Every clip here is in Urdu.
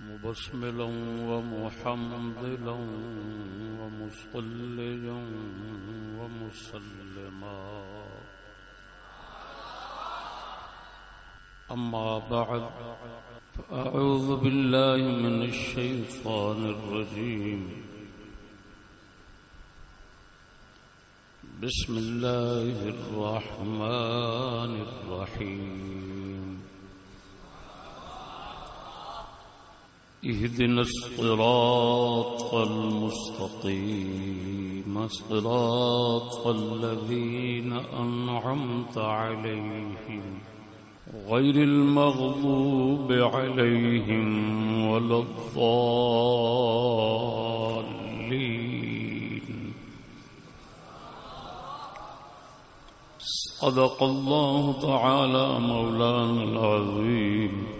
مبسملا ومحمدلا ومصليا ومسلما. أما بعد، فأعوذ بالله من الشيطان الرجيم. بسم الله الرحمن الرحيم. اهدنا الصراط المستقيم، صراط الذين أنعمت عليهم غير المغضوب عليهم ولا الضالين. صدق الله تعالى مولانا العظيم.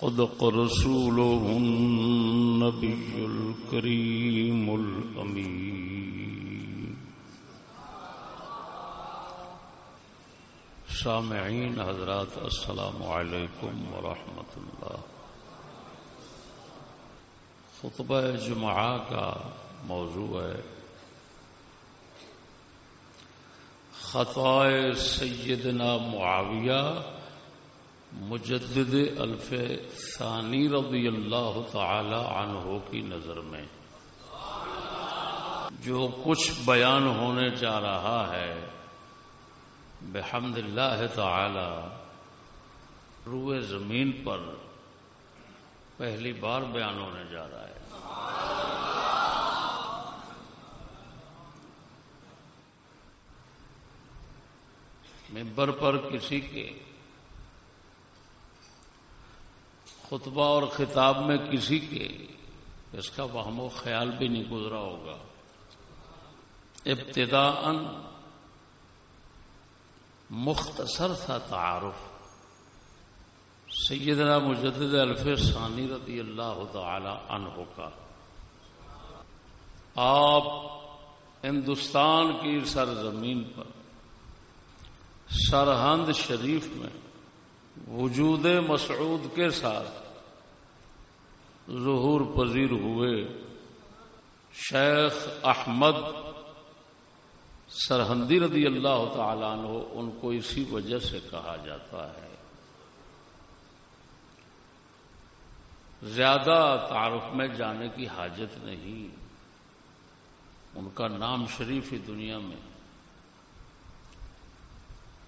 صدق رسوله النبي الكريم الأمين. سامعین حضرات، السلام علیکم ورحمۃ اللہ. خطبہ جمعہ کا موضوع ہے خطائے سیدنا معاویہ مجدد الف ثانی رضی اللہ تعالی عنہ کی نظر میں۔ جو کچھ بیان ہونے جا رہا ہے، بحمد اللہ تعالی، روئے زمین پر پہلی بار بیان ہونے جا رہا ہے۔ ممبر پر کسی کے خطبہ اور خطاب میں کسی کے اس کا وہم و خیال بھی نہیں گزرا ہوگا۔ ابتدا مختصر تھا تعارف۔ سیدنا مجدد الف ثانی رضی اللہ تعالی عنہ کا۔ آپ ہندوستان کی سرزمین پر سرہند شریف میں وجود مسعود کے ساتھ ظہور پذیر ہوئے، شیخ احمد سرحندی رضی اللہ تعالیٰ عنہ، ان کو اسی وجہ سے کہا جاتا ہے۔ زیادہ تعارف میں جانے کی حاجت نہیں۔ ان کا نام شریف ہی دنیا میں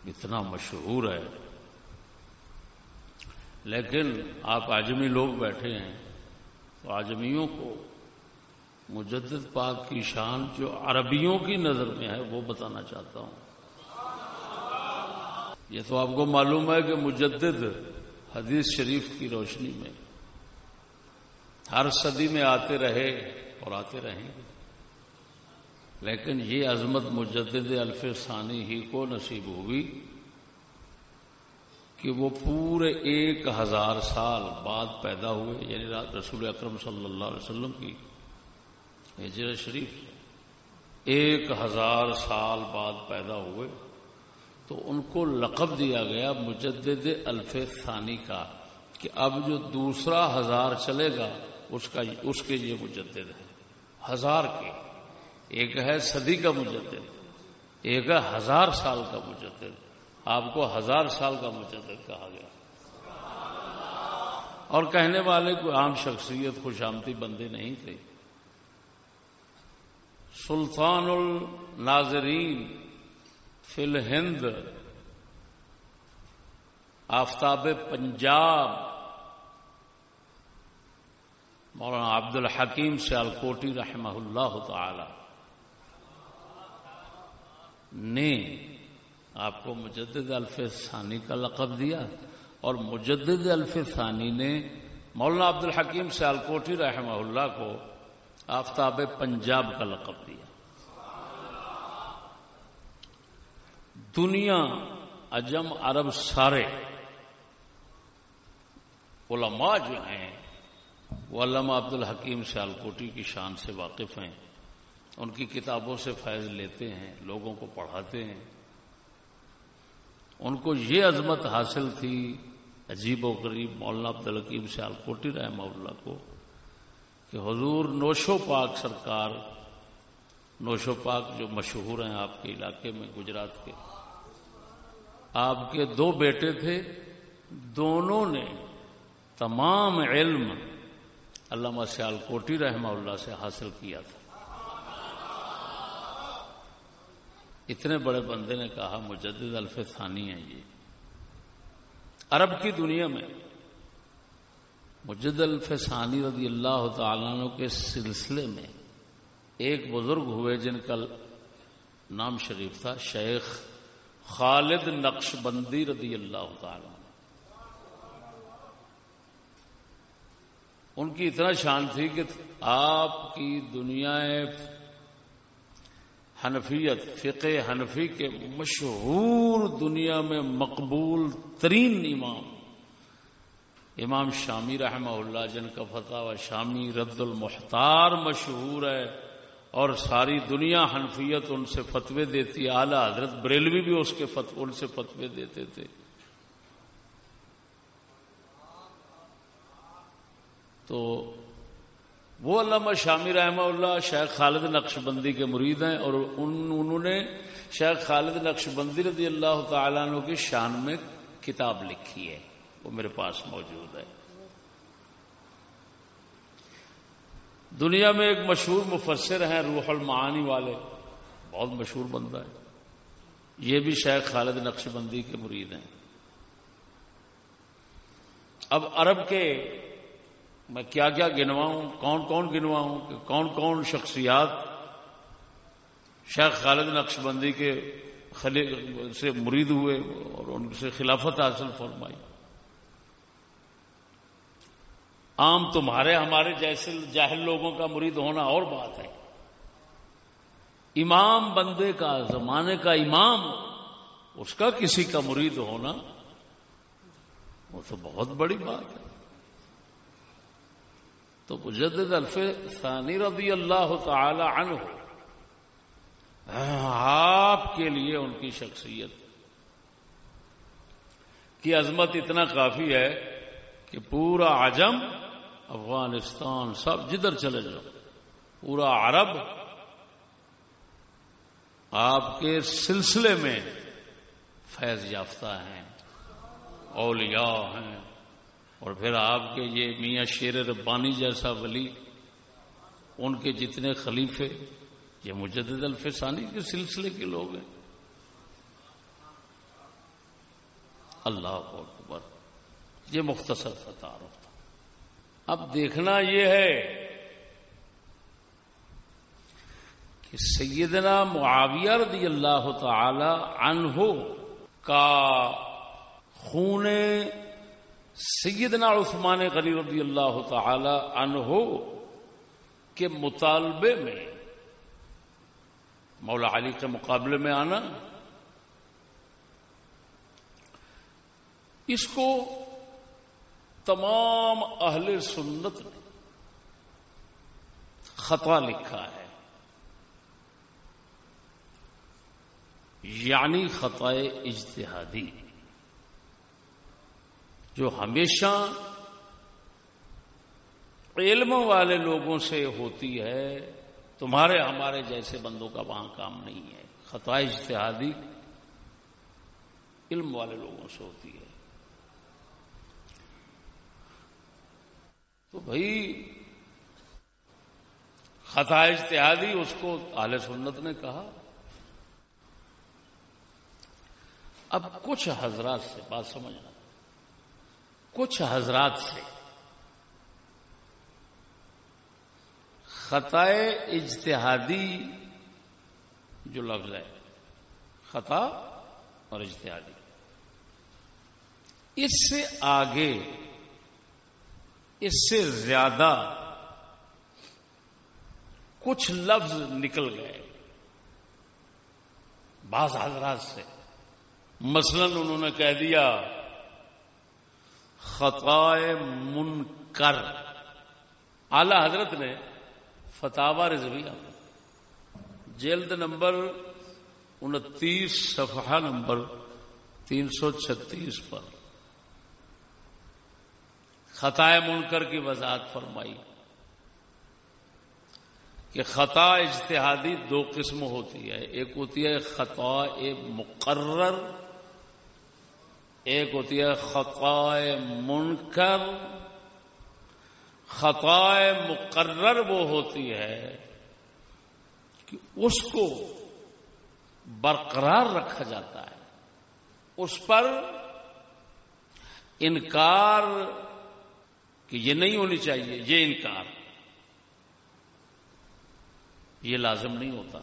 اتنا مشہور ہے۔ لیکن آپ آجمی لوگ بیٹھے ہیں تو آجمیوں کو مجدد پاک کی شان جو عربیوں کی نظر میں ہے وہ بتانا چاہتا ہوں۔ یہ تو آپ کو معلوم ہے کہ مجدد حدیث شریف کی روشنی میں ہر صدی میں آتے رہے اور آتے رہیں گے۔ لیکن یہ عظمت مجدد الف ثانی ہی کو نصیب ہوگی۔ کہ وہ پورے ایک ہزار سال بعد پیدا ہوئے یعنی رسول اکرم صلی اللہ علیہ وسلم کی ہجر شریف ایک ہزار سال بعد پیدا ہوئے، تو ان کو لقب دیا گیا مجدد الف ثانی کا کہ اب جو دوسرا ہزار چلے گا، اس کا اس کے یہ مجدد ہے۔ ہزار کے۔ ایک ہے صدی کا مجدد، ایک ہے ہزار سال کا مجدد۔ آپ کو ہزار سال کا مجدد کہا گیا۔ اور کہنے والے کوئی عام شخصیت خوش آمتی بندے نہیں تھے۔ سلطان الناظرین فی الہند، آفتاب پنجاب، مولانا عبد الحکیم سیالکوٹی رحمہ اللہ تعالی نے آپ کو مجدد الف ثانی کا لقب دیا اور مجدد الف ثانی نے مولانا عبد الحکیم سیالکوٹی رحمہ اللہ کو آفتاب پنجاب کا لقب دیا۔ دنیا اجم عرب سارے علماء جو ہیں وہ علامہ عبد الحکیم سیالکوٹی کی شان سے واقف ہیں۔ ان کی کتابوں سے فیض لیتے ہیں، لوگوں کو پڑھاتے ہیں۔ ان کو یہ عظمت حاصل تھی، عجیب و غریب مولانا عبدالقیم سیال کوٹی رحمہ اللہ کو، کہ حضور نوشو پاک سرکار نوشو پاک جو مشہور ہیں آپ کے علاقے میں گجرات کے، آپ کے دو بیٹے تھے، دونوں نے تمام علم علامہ سیال کوٹی رحمہ اللہ سے حاصل کیا تھا۔ اتنے بڑے بندے نے کہا مجدد الف ثانی ہے یہ۔ عرب کی دنیا میں مجد الف ثانی رضی اللہ تعالیٰ کے سلسلے میں ایک بزرگ ہوئے جن کا نام شریف تھا، شیخ خالد نقش بندی رضی اللہ تعالی ان کی اتنا شان تھی کہ آپ کی دنیا حنفیت، فقہ حنفی کے مشہور دنیا میں مقبول ترین امام امام شامی رحمہ اللہ، جن کا فتح و شامی رد المختار مشہور ہے، اور ساری دنیا حنفیت ان سے فتوے دیتی اعلی حضرت بریلوی بھی اس کے ان سے فتوے دیتے تھے۔ تو وہ علامہ شامی رحمہ اللہ شیخ خالد نقش بندی کے مرید ہیں اور ان انہوں نے شیخ خالد نقش بندی رضی اللہ تعالیٰ عنہ کی شان میں کتاب لکھی ہے۔ وہ میرے پاس موجود ہے۔ دنیا میں ایک مشہور مفسر ہیں روح المعانی والے۔ بہت مشہور بندہ ہے۔ یہ بھی شیخ خالد نقش بندی کے مرید ہیں۔ اب عرب کے میں کیا کیا گنواؤں، کون کون گنواؤں، کہ کون کون شخصیات شیخ خالد نقش بندی کے سے مرید ہوئے اور ان سے خلافت حاصل فرمائی۔ عام تمہارے، ہمارے جیسے جاہل لوگوں کا مرید ہونا اور بات ہے۔ امام بندے کا، زمانے کا امام، اس کا کسی کا مرید ہونا، وہ تو بہت بڑی بات ہے۔ تو مجدد الف ثانی رضی اللہ تعالی عنہ۔ آپ کے لیے ان کی شخصیت۔ کی عظمت اتنا کافی ہے کہ پورا عجم، افغانستان سب جدھر چلے جاؤ۔ پورا عرب۔ آپ کے سلسلے میں فیض یافتہ ہیں، اولیاء ہیں۔ اور پھر آپ کے یہ میاں شیر ربانی جیسا ولی، ان کے جتنے خلیفے، یہ مجدد الفسانی کے سلسلے کے لوگ ہیں۔ اللہ اکبر، یہ مختصر تھا تعارف تھا۔ اب دیکھنا یہ ہے کہ سیدنا معاویہ رضی اللہ تعالی عنہ کا خون سیدنا عثمان غنی رضی اللہ تعالی عنہ کے مطالبے میں، مولا علی کے مقابلے میں آنا، اس کو تمام اہل سنت نے خطا لکھا ہے۔ یعنی خطائے اجتہادی۔ جو ہمیشہ علم والے لوگوں سے ہوتی ہے، تمہارے ہمارے جیسے بندوں کا وہاں کام نہیں ہے۔ خطا اجتہادی علم والے لوگوں سے ہوتی ہے۔ تو بھائی خطا اجتہادی، اس کو اہل سنت نے کہا۔ اب کچھ حضرات سے بات سمجھنا۔ کچھ حضرات سے۔ خطائے اجتہادی جو لفظ ہے، خطا اور اجتہادی۔ اس سے آگے، اس سے زیادہ کچھ لفظ نکل گئے۔ بعض حضرات سے۔ مثلا انہوں نے کہہ دیا خطائے منکر۔ اعلی حضرت نے فتح رضویہ جلد نمبر انتیس، صفحہ نمبر تین سو چھتیس پر خطائے منکر کی وضاحت فرمائی کہ خطا اجتہادی دو قسم ہوتی ہے۔ ایک ہوتی ہے خطا مقرر ایک ہوتی ہے خطا منکر خطا مقرر وہ ہوتی ہے کہ اس کو برقرار رکھا جاتا ہے، اس پر انکار کہ یہ نہیں ہونی چاہیے، یہ انکار۔ یہ لازم نہیں ہوتا۔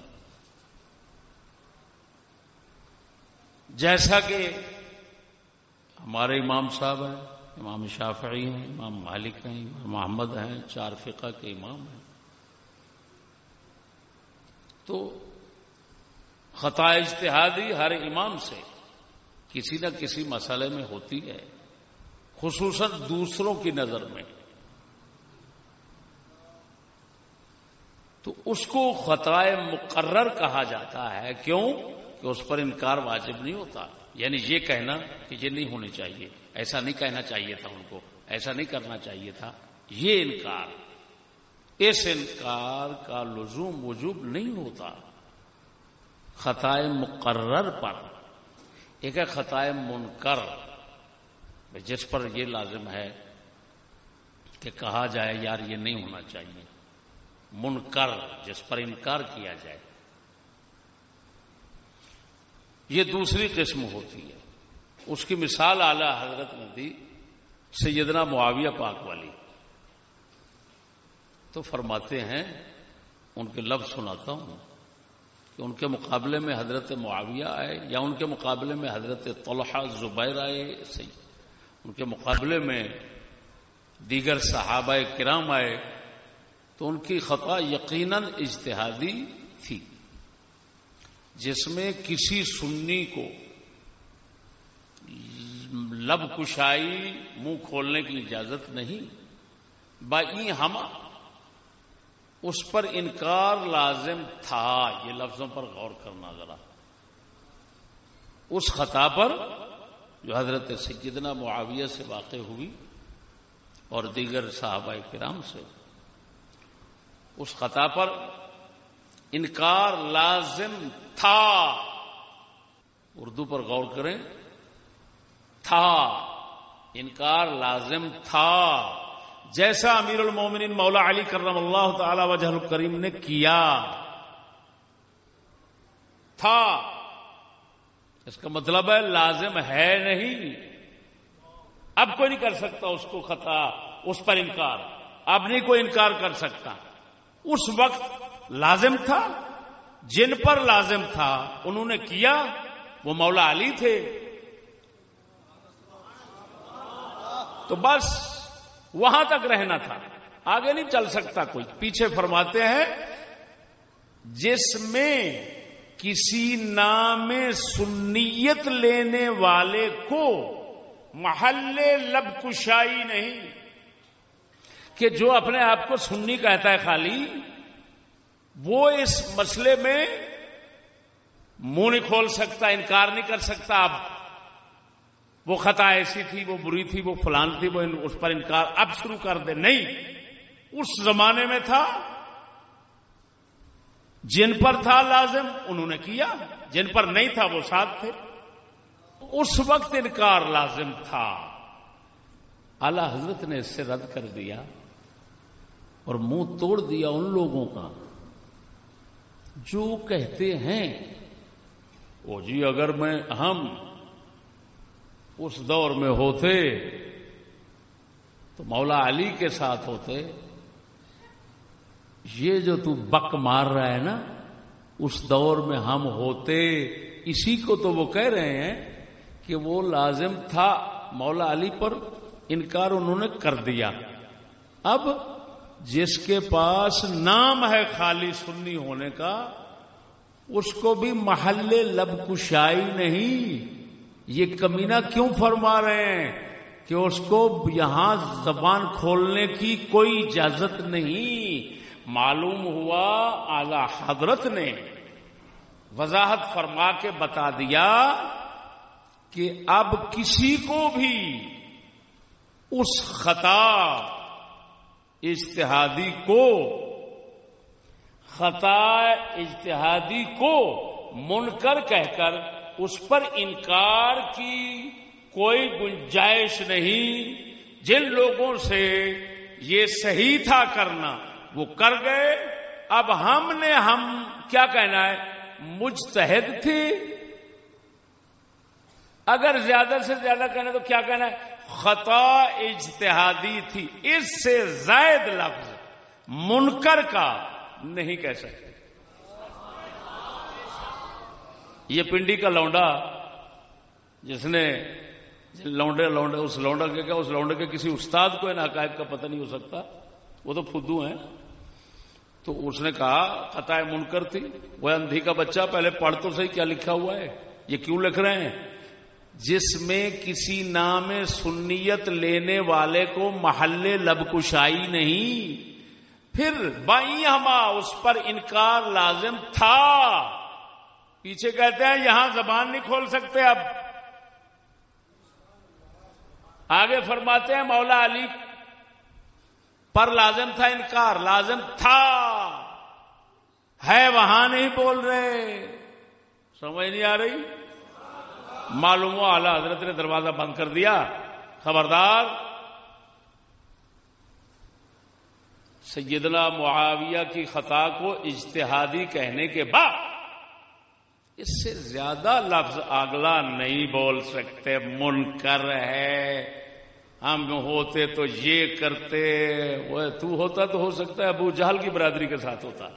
جیسا کہ ہمارے امام صاحب ہیں، امام شافعی ہیں، امام مالک ہیں، امام محمد ہیں، چار فقہ کے امام ہیں۔ تو خطا اجتہادی ہر امام سے کسی نہ کسی مسئلے میں ہوتی ہے، خصوصاً دوسروں کی نظر میں۔ تو اس کو خطرائے مقرر کہا جاتا ہے، کیوں؟ کہ اس پر انکار واجب نہیں ہوتا۔ یعنی یہ کہنا کہ یہ نہیں ہونی چاہیے۔ ایسا نہیں کہنا چاہیے تھا ان کو، ایسا نہیں کرنا چاہیے تھا۔ یہ انکار، اس انکار کا لزوم وجوب نہیں ہوتا۔ خطائے مقرر پر، ایک ہے خطائے منکر۔ جس پر یہ لازم ہے کہ کہا جائے یار یہ نہیں ہونا چاہیے۔ منکر، جس پر انکار کیا جائے۔ یہ دوسری قسم ہوتی ہے۔ اس کی مثال اعلی حضرت نے دی سیدنا معاویہ پاک والی۔ تو فرماتے ہیں، ان کے لفظ سناتا ہوں کہ ان کے مقابلے میں حضرت معاویہ آئے یا ان کے مقابلے میں حضرت طلحہ زبیر آئے، صحیح۔ ان کے مقابلے میں دیگر صحابہ کرام آئے، تو ان کی خطا یقیناً اجتہادی جس میں کسی سنی کو لب کشائی منہ کھولنے کی اجازت نہیں، بائی ہم اس پر انکار لازم تھا۔ یہ لفظوں پر غور کرنا ذرا۔ اس خطا پر جو حضرت سیدنا معاویہ سے واقع ہوئی اور دیگر صحابہ کرام سے، اس خطا پر انکار لازم تھا۔ اردو پر غور کریں۔ تھا۔ انکار لازم تھا۔ جیسا امیر المومنین مولا علی کرم اللہ تعالی وجہ الکریم نے کیا۔ تھا۔ اس کا مطلب ہے لازم ہے نہیں۔ اب کوئی نہیں کر سکتا اس کو خطا، اس پر انکار۔ اب نہیں کوئی انکار کر سکتا۔ اس وقت لازم تھا۔ جن پر لازم تھا، انہوں نے کیا؟ وہ مولا علی تھے۔ تو بس وہاں تک رہنا تھا۔ آگے نہیں چل سکتا کوئی۔ پیچھے فرماتے ہیں، جس میں کسی نام سنیت لینے والے کو محل لب کشائی نہیں، کہ جو اپنے آپ کو سنی کہتا ہے خالی وہ اس مسئلے میں منہ نہیں کھول سکتا، انکار نہیں کر سکتا۔ اب وہ خطا ایسی تھی، وہ بری تھی، وہ فلان تھی، وہ اس پر انکار اب شروع کر دے۔ نہیں، اس زمانے میں تھا۔ جن پر تھا لازم، انہوں نے کیا۔ جن پر نہیں تھا، وہ ساتھ تھے۔ اس وقت انکار لازم تھا۔ اعلی حضرت نے اس سے رد کر دیا اور منہ توڑ دیا ان لوگوں کا۔ جو کہتے ہیں۔ وہ جی اگر میں ہم اس دور میں ہوتے تو مولا علی کے ساتھ ہوتے، یہ جو تو بک مار رہا ہے نا، اس دور میں ہم ہوتے، اسی کو تو وہ کہہ رہے ہیں کہ وہ لازم تھا، مولا علی پر انکار انہوں نے کر دیا۔ اب جس کے پاس نام ہے خالی سنی ہونے کا، اس کو بھی محل لب کشائی نہیں۔ یہ کمینہ کیوں فرما رہے ہیں کہ اس کو یہاں زبان کھولنے کی کوئی اجازت نہیں؟ معلوم ہوا اعلی حضرت نے وضاحت فرما کے بتا دیا کہ اب کسی کو بھی اس خطا اجتہادی کو خطا اجتہادی کو منکر کہہ کر اس پر انکار کی کوئی گنجائش نہیں۔ جن لوگوں سے یہ صحیح تھا کرنا، وہ کر گئے۔ اب ہم نے ہم کیا کہنا ہے؟ مجتہد تھی اگر زیادہ سے زیادہ کہنا تو کیا کہنا ہے؟ خطا اجتہادی تھی۔ اس سے زائد لفظ منکر کا نہیں کہہ سکتے۔ یہ پنڈی کا لونڈا، جس نے لونڈے لونڈے، اس لونڈا کے کیا، اس لونڈے کے کسی استاد کو ان حقائق کا پتہ نہیں ہو سکتا۔ وہ تو فدو ہیں۔ تو اس نے کہا قطع منکر تھی۔ وہ اندھی کا بچہ، پہلے پڑھ تو صحیح کیا لکھا ہوا ہے۔ یہ کیوں لکھ رہے ہیں؟ جس میں کسی نام سنیت لینے والے کو محل لب کشائی نہیں، پھر بائی ہما اس پر انکار لازم تھا۔ پیچھے کہتے ہیں، یہاں زبان نہیں کھول سکتے اب۔ آگے فرماتے ہیں، مولا علی پر لازم تھا انکار، لازم تھا۔ ہے، وہاں نہیں بول رہے۔ سمجھ نہیں آ رہی؟ معلوم ہوا اعلی حضرت نے دروازہ بند کر دیا۔ خبردار، سیدنا معاویہ کی خطا کو اجتہادی کہنے کے بعد اس سے زیادہ لفظ اگلا نہیں بول سکتے۔ منکر ہے۔ ہم ہوتے تو یہ کرتے۔ وہ تو ہوتا تو ہو سکتا ہے، ابو جہل کی برادری کے ساتھ ہوتا۔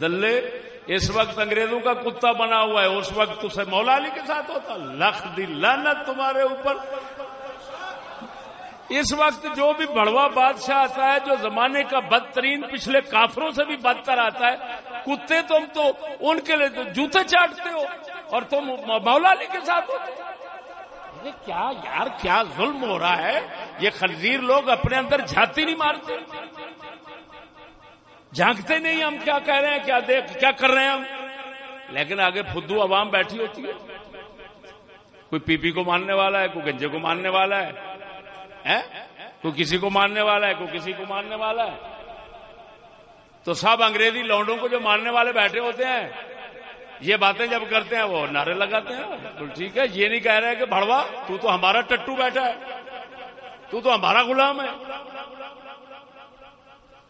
دلے اس وقت انگریزوں کا کتا بنا ہوا ہے، اس وقت اسے مولا علی کے ساتھ ہوتا۔ لکھ دی لانت تمہارے اوپر۔ اس وقت جو بھی بڑوا بادشاہ آتا ہے، جو زمانے کا بدترین پچھلے کافروں سے بھی بدتر آتا ہے، کتے تم تو ان کے لیے جوتے چاٹتے ہو اور تم مولا علی کے ساتھ ہوتے کیا یار، کیا ظلم ہو رہا ہے؟ یہ خنزیر لوگ اپنے اندر جھاتی نہیں مارتے۔ جھانکتے نہیں ہم، کیا کہہ رہے ہیں، کیا دیکھ، کیا کر رہے ہیں ہم؟ لیکن آگے فدو عوام بیٹھی ہوتی ہے۔ کوئی پی پی کو ماننے والا ہے، کوئی گنجے کو ماننے والا ہے۔ کوئی کسی کو ماننے والا ہے، کوئی کسی کو ماننے والا ہے۔ تو سب انگریزی لونڈوں کو جو ماننے والے بیٹھے ہوتے ہیں، یہ باتیں جب کرتے ہیں، وہ نعرے لگاتے ہیں۔ بالکل ٹھیک ہے، یہ نہیں کہہ رہے کہ بڑوا تو تو ہمارا ٹٹو بیٹھا ہے۔ تو تو ہمارا غلام ہے۔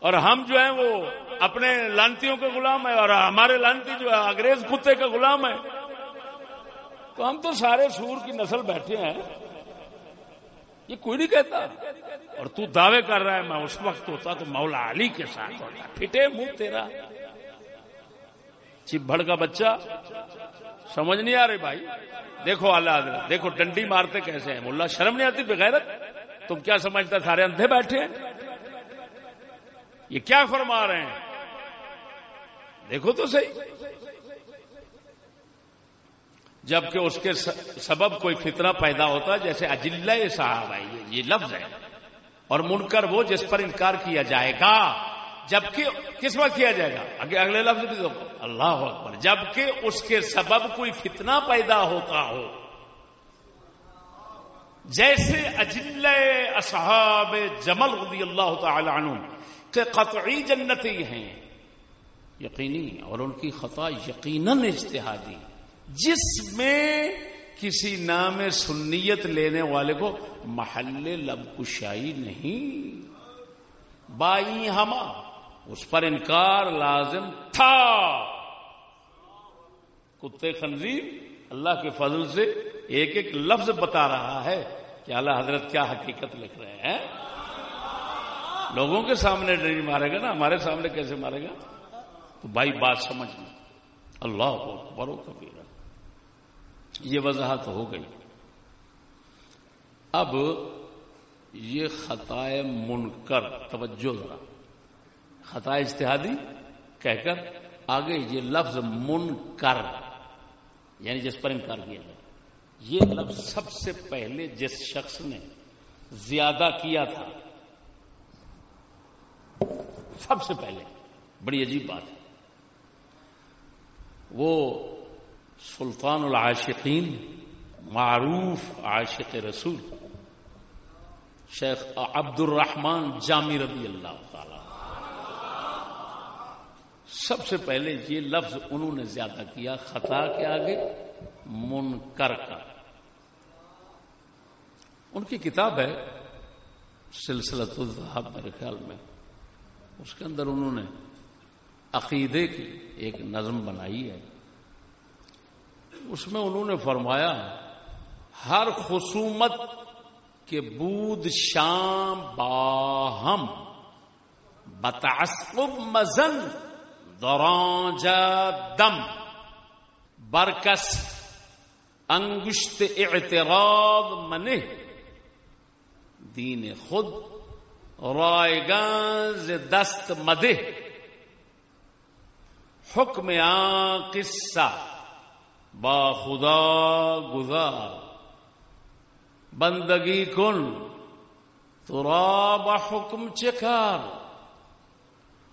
اور ہم جو ہیں وہ اپنے لانتیوں کے غلام ہیں اور ہمارے لانتی جو ہے انگریز کتے کا غلام ہے تو ہم تو سارے سور کی نسل بیٹھے ہیں۔ یہ کوئی نہیں کہتا۔ اور تو دعوے کر رہا ہے، میں اس وقت ہوتا تو مولا علی کے ساتھ ہوتا۔ پھٹے منہ تیرا۔ چبڑ کا بچہ۔ سمجھ نہیں آ رہی بھائی۔ دیکھو اللہ دیکھو ڈنڈی مارتے کیسے ہیں؟ ملا شرم نہیں آتی، بغیرت۔ تم کیا سمجھتا؟ سارے اندھے بیٹھے ہیں۔ یہ کیا فرما رہے ہیں؟ دیکھو تو صحیح۔ جبکہ اس کے سبب کوئی فطرہ پیدا ہوتا ہے، جیسے اجل صاحب ہے، یہ لفظ ہے۔ اور منکر وہ جس پر انکار کیا جائے گا، جبکہ کس وقت کیا جائے گا؟ اگلے لفظ بھی تو اللہ اکبر۔ جبکہ اس کے سبب کوئی فتنہ پیدا ہوتا ہو، جیسے اجل اصحاب جمل رضی اللہ تعالی عنہ کہ قطعی جنتی ہیں۔ یقینی اور ان کی خطا یقیناً اجتہادی۔ جس میں کسی نام سنیت لینے والے کو محل لب کشائی نہیں۔ بائی ہما، اس پر انکار لازم تھا۔ کتے خنزیر، اللہ کے فضل سے ایک ایک لفظ بتا رہا ہے۔ کہ اللہ حضرت کیا حقیقت لکھ رہے ہیں؟ لوگوں کے سامنے نہیں مارے گا نا، ہمارے سامنے کیسے مارے گا؟ تو بھائی بات سمجھ لیں اللہ کو برو کبھی یہ وضاحت ہو گئی۔ اب یہ خطائے منکر، توجہ ذرا۔ خطا اجتہادی کہہ کر آگے یہ لفظ منکر یعنی جس پر انکار کیا جائے۔ یہ لفظ سب سے پہلے جس شخص نے زیادہ کیا تھا سب سے پہلے، بڑی عجیب بات ہے۔ وہ سلطان العاشقین، معروف عاشق رسول، شیخ عبد الرحمان جامی رضی اللہ تعالی۔ سب سے پہلے یہ لفظ انہوں نے زیادہ کیا، خطا کے آگے، منکر کا۔ ان کی کتاب ہے سلسلہ الذہب میرے خیال میں۔ اس کے اندر انہوں نے عقیدے کی ایک نظم بنائی ہے۔ اس میں انہوں نے فرمایا، ہر خصومت کے بود شام باہم، بتعصب مزن دوران دم، برکس انگشت اعتراض منہ، دین خود رائگان دست مدے حکم آ قصہ با خدا گزار۔ بندگی کن تو با حکم چکار۔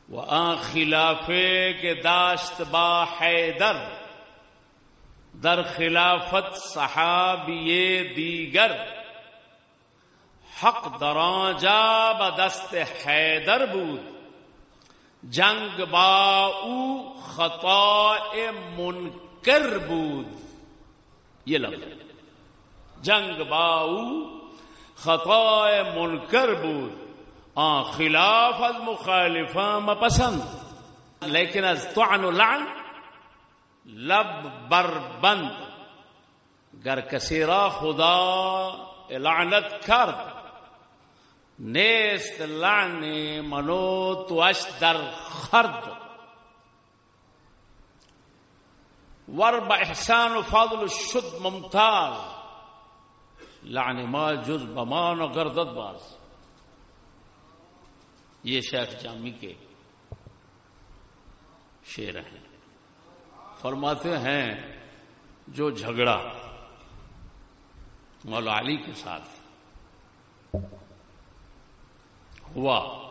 وہ آ خلافے کے داشت با حیدر، در خلافت صحابی دیگر۔ حق دران جا بدست حیدر بود. جنگ با او خطا منکر بود. یہ لفظ جنگ با او خطا منکر بود. آن خلاف از مخالفان پسند لیکن از طعن و لعن لب بربند گر کسی را خدا لعنت کرد نیست لعنی منو تو اش در خرد. ور با احسان و فاضل شد ممتاز، لعن ما جز بمان و گردد باز. یہ شیخ جامی کے شیر ہیں۔ فرماتے ہیں جو جھگڑا مولا علی کے ساتھ۔ ہوا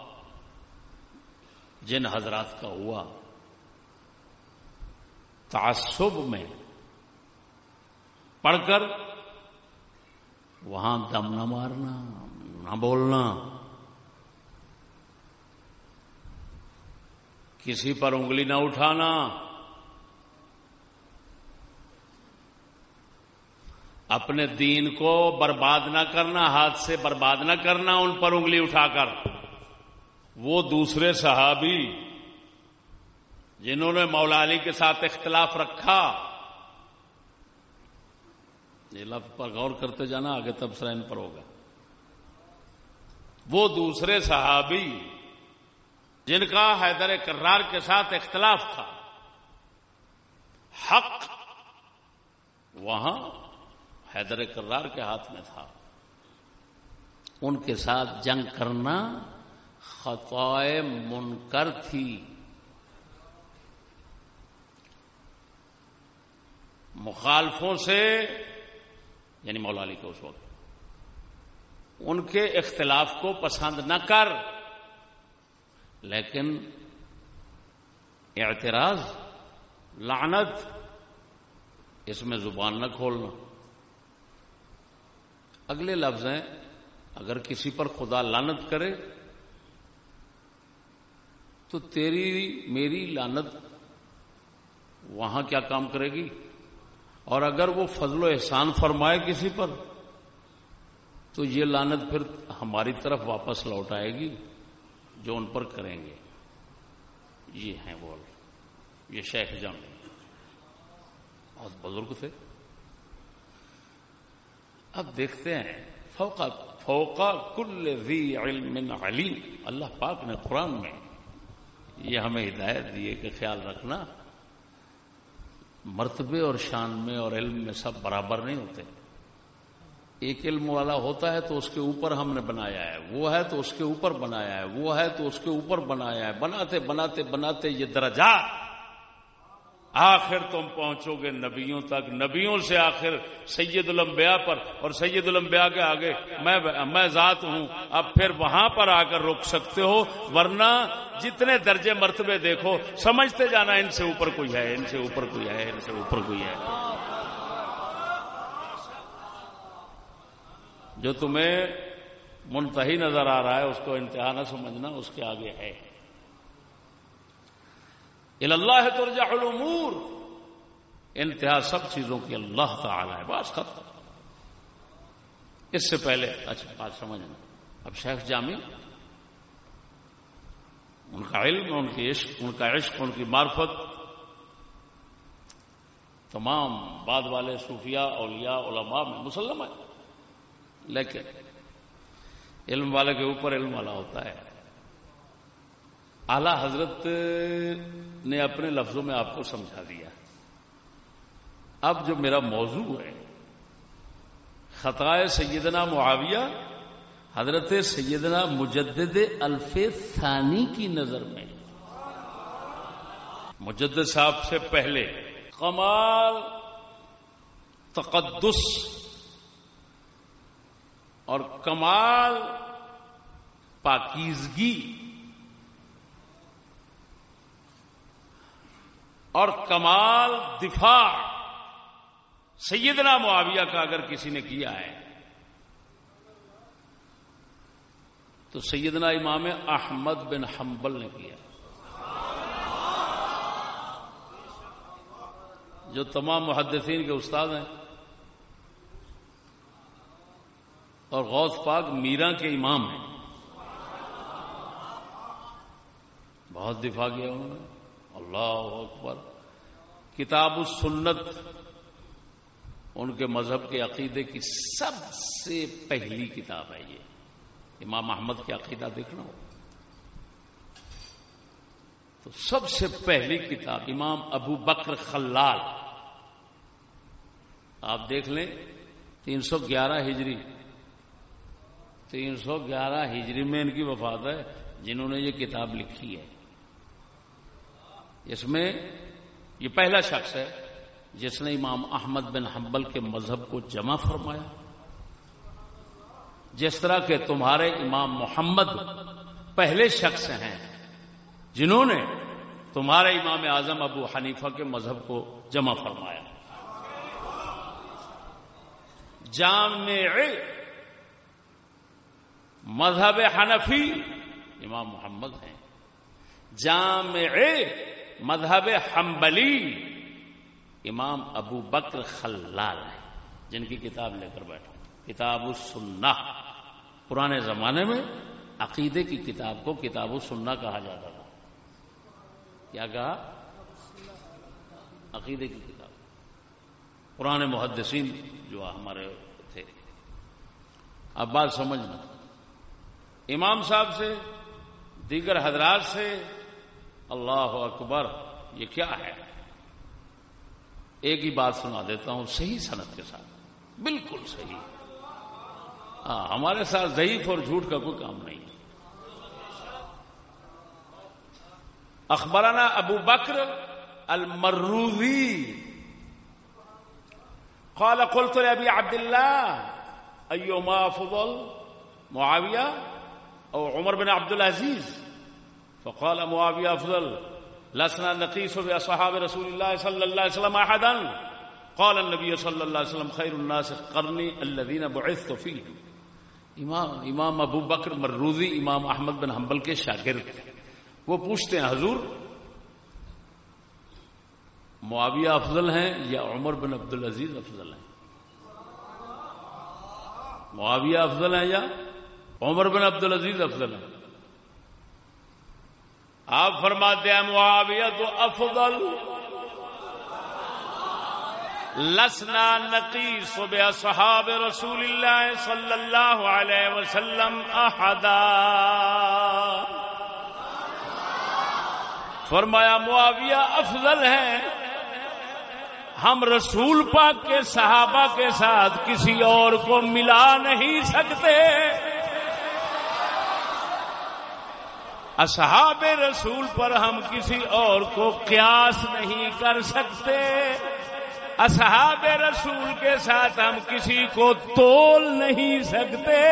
جن حضرات کا ہوا تعصب میں پڑھ کر وہاں دم نہ مارنا، نہ بولنا۔ کسی پر انگلی نہ اٹھانا۔ اپنے دین کو برباد نہ کرنا، ہاتھ سے برباد نہ کرنا، ان پر انگلی اٹھا کر۔ وہ دوسرے صحابی جنہوں نے مولا علی کے ساتھ اختلاف رکھا۔ یہ لفظ پر غور کرتے جانا، آگے تبصرہ ان پر ہوگا۔ وہ دوسرے صحابی جن کا حیدر کرار کے ساتھ اختلاف تھا، حق وہاں حیدر کرار کے ہاتھ میں تھا۔ ان کے ساتھ جنگ کرنا خطائے منکر تھی۔ مخالفوں سے یعنی مولا علی کے اس وقت، ان کے اختلاف کو پسند نہ کر۔ لیکن اعتراض، لعنت، اس میں زبان نہ کھولنا۔ اگلے لفظ ہیں، اگر کسی پر خدا لانت کرے، تو تیری میری لانت وہاں کیا کام کرے گی؟ اور اگر وہ فضل و احسان فرمائے کسی پر، تو یہ لانت پھر ہماری طرف واپس لوٹ آئے گی، جو ان پر کریں گے۔ یہ ہیں بول یہ شیخ جان۔ بہت بزرگ تھے۔ اب دیکھتے ہیں فوقا فوقا کل ذی علم علیم۔ اللہ پاک نے قرآن میں یہ ہمیں ہدایت دیے کہ خیال رکھنا، مرتبے اور شان میں اور علم میں سب برابر نہیں ہوتے۔ ایک علم والا ہوتا ہے تو اس کے اوپر ہم نے بنایا ہے، وہ ہے تو اس کے اوپر بنایا ہے، وہ ہے تو اس کے اوپر بنایا ہے۔ بناتے بناتے بناتے یہ درجہ آخر تم پہنچو گے نبیوں تک۔ نبیوں سے آخر سید الانبیاء پر۔ اور سید الانبیاء کے آگے میں میں ذات ہوں۔ اب پھر وہاں پر آ کر رک سکتے ہو۔ ورنہ جتنے درجے مرتبے دیکھو، سمجھتے جانا ان سے اوپر کوئی ہے، ان سے اوپر کوئی ہے، ان سے اوپر کوئی ہے۔ جو تمہیں منتہی نظر آ رہا ہے، اس کو انتہا نہ سمجھنا، اس کے آگے ہے۔ اللہ ترجع الامور۔ انتہا سب چیزوں کی اللہ تعالی ہے، بس ختم۔ اس سے پہلے اچھا بات سمجھنا اب شیخ جامع ان کا علم، ان کی عشق، ان کا عشق، ان کی معرفت۔ تمام بعد والے صوفیاء، اولیاء، علماء میں مسلم ہے لیکن علم والے کے اوپر علم والا ہوتا ہے۔ اعلی حضرت نے اپنے لفظوں میں آپ کو سمجھا دیا۔ اب جو میرا موضوع ہے، خطائے سیدنا معاویہ، حضرت سیدنا مجدد الف ثانی کی نظر میں۔ مجدد صاحب سے پہلے، کمال تقدس۔ اور کمال پاکیزگی۔ اور کمال دفاع سیدنا معاویہ کا اگر کسی نے کیا ہے، تو سیدنا امام احمد بن حنبل نے کیا۔ جو تمام محدثین کے استاد ہیں، اور غوث پاک میرا کے امام ہیں۔ بہت دفاع کیا انہوں نے۔ اللہ اکبر کتاب السنت ان کے مذہب کے عقیدے کی سب سے پہلی کتاب ہے یہ۔ امام احمد کے عقیدہ دیکھنا ہو۔ تو سب سے پہلی کتاب امام ابو بکر خلال، آپ دیکھ لیں، تین سو گیارہ ہجری۔ تین سو گیارہ ہجری میں ان کی وفات ہے، جنہوں نے یہ کتاب لکھی ہے۔ اس میں یہ پہلا شخص ہے جس نے امام احمد بن حنبل کے مذہب کو جمع فرمایا، جس طرح کے تمہارے امام محمد پہلے شخص ہیں جنہوں نے تمہارے امام اعظم ابو حنیفہ کے مذہب کو جمع فرمایا۔ جامع مذہب حنفی امام محمد ہیں۔ جامع مذہب حنبلی امام ابو بکر خلال ہے جن کی کتاب لے کر بیٹھے کتاب السنہ۔ پرانے زمانے میں عقیدے کی کتاب کو کتاب السنہ کہا جاتا تھا۔ کیا کہا؟ عقیدے کی کتاب۔ پرانے محدثین جو ہمارے تھے۔ اب بات سمجھنا امام صاحب سے، دیگر حضرات سے اللہ اکبر، یہ کیا ہے؟ ایک ہی بات سنا دیتا ہوں، صحیح صنعت کے ساتھ۔ بالکل صحیح۔ ہاں ہمارے ساتھ ضعیف اور جھوٹ کا کوئی کام نہیں۔ اخبرانہ ابو بکر المروزی۔ قال، قلت لأبي عبد الله أيما فضل معاوية أو عمر بن عبد العزيز فقال معاوية أفضل لسنا نقيس بأصحاب رسول الله صلى الله عليه وسلم أحدا قال النبي صلى الله عليه وسلم خير الناس قرني الذين بعثت فيهم امام امام ابو بکر مروزی، امام احمد بن حنبل کے شاگرد. وہ پوچھتے ہیں، حضور، معاویہ افضل ہیں یا عمر بن عبد العزیز افضل ہیں؟ معاویہ افضل ہیں یا عمر بن عبد العزیز افضل ہیں؟ آپ فرماتے ہیں، معاویہ تو افضل۔ لسنا نقی صبح صحاب رسول اللہ صلی اللہ علیہ وسلم احدا۔ فرمایا، معاویہ افضل ہے۔ ہم رسول پاک کے صحابہ کے ساتھ کسی اور کو ملا نہیں سکتے۔ اصحاب رسول پر ہم کسی اور کو قیاس نہیں کر سکتے۔ اصحاب رسول کے ساتھ ہم کسی کو تول نہیں سکتے۔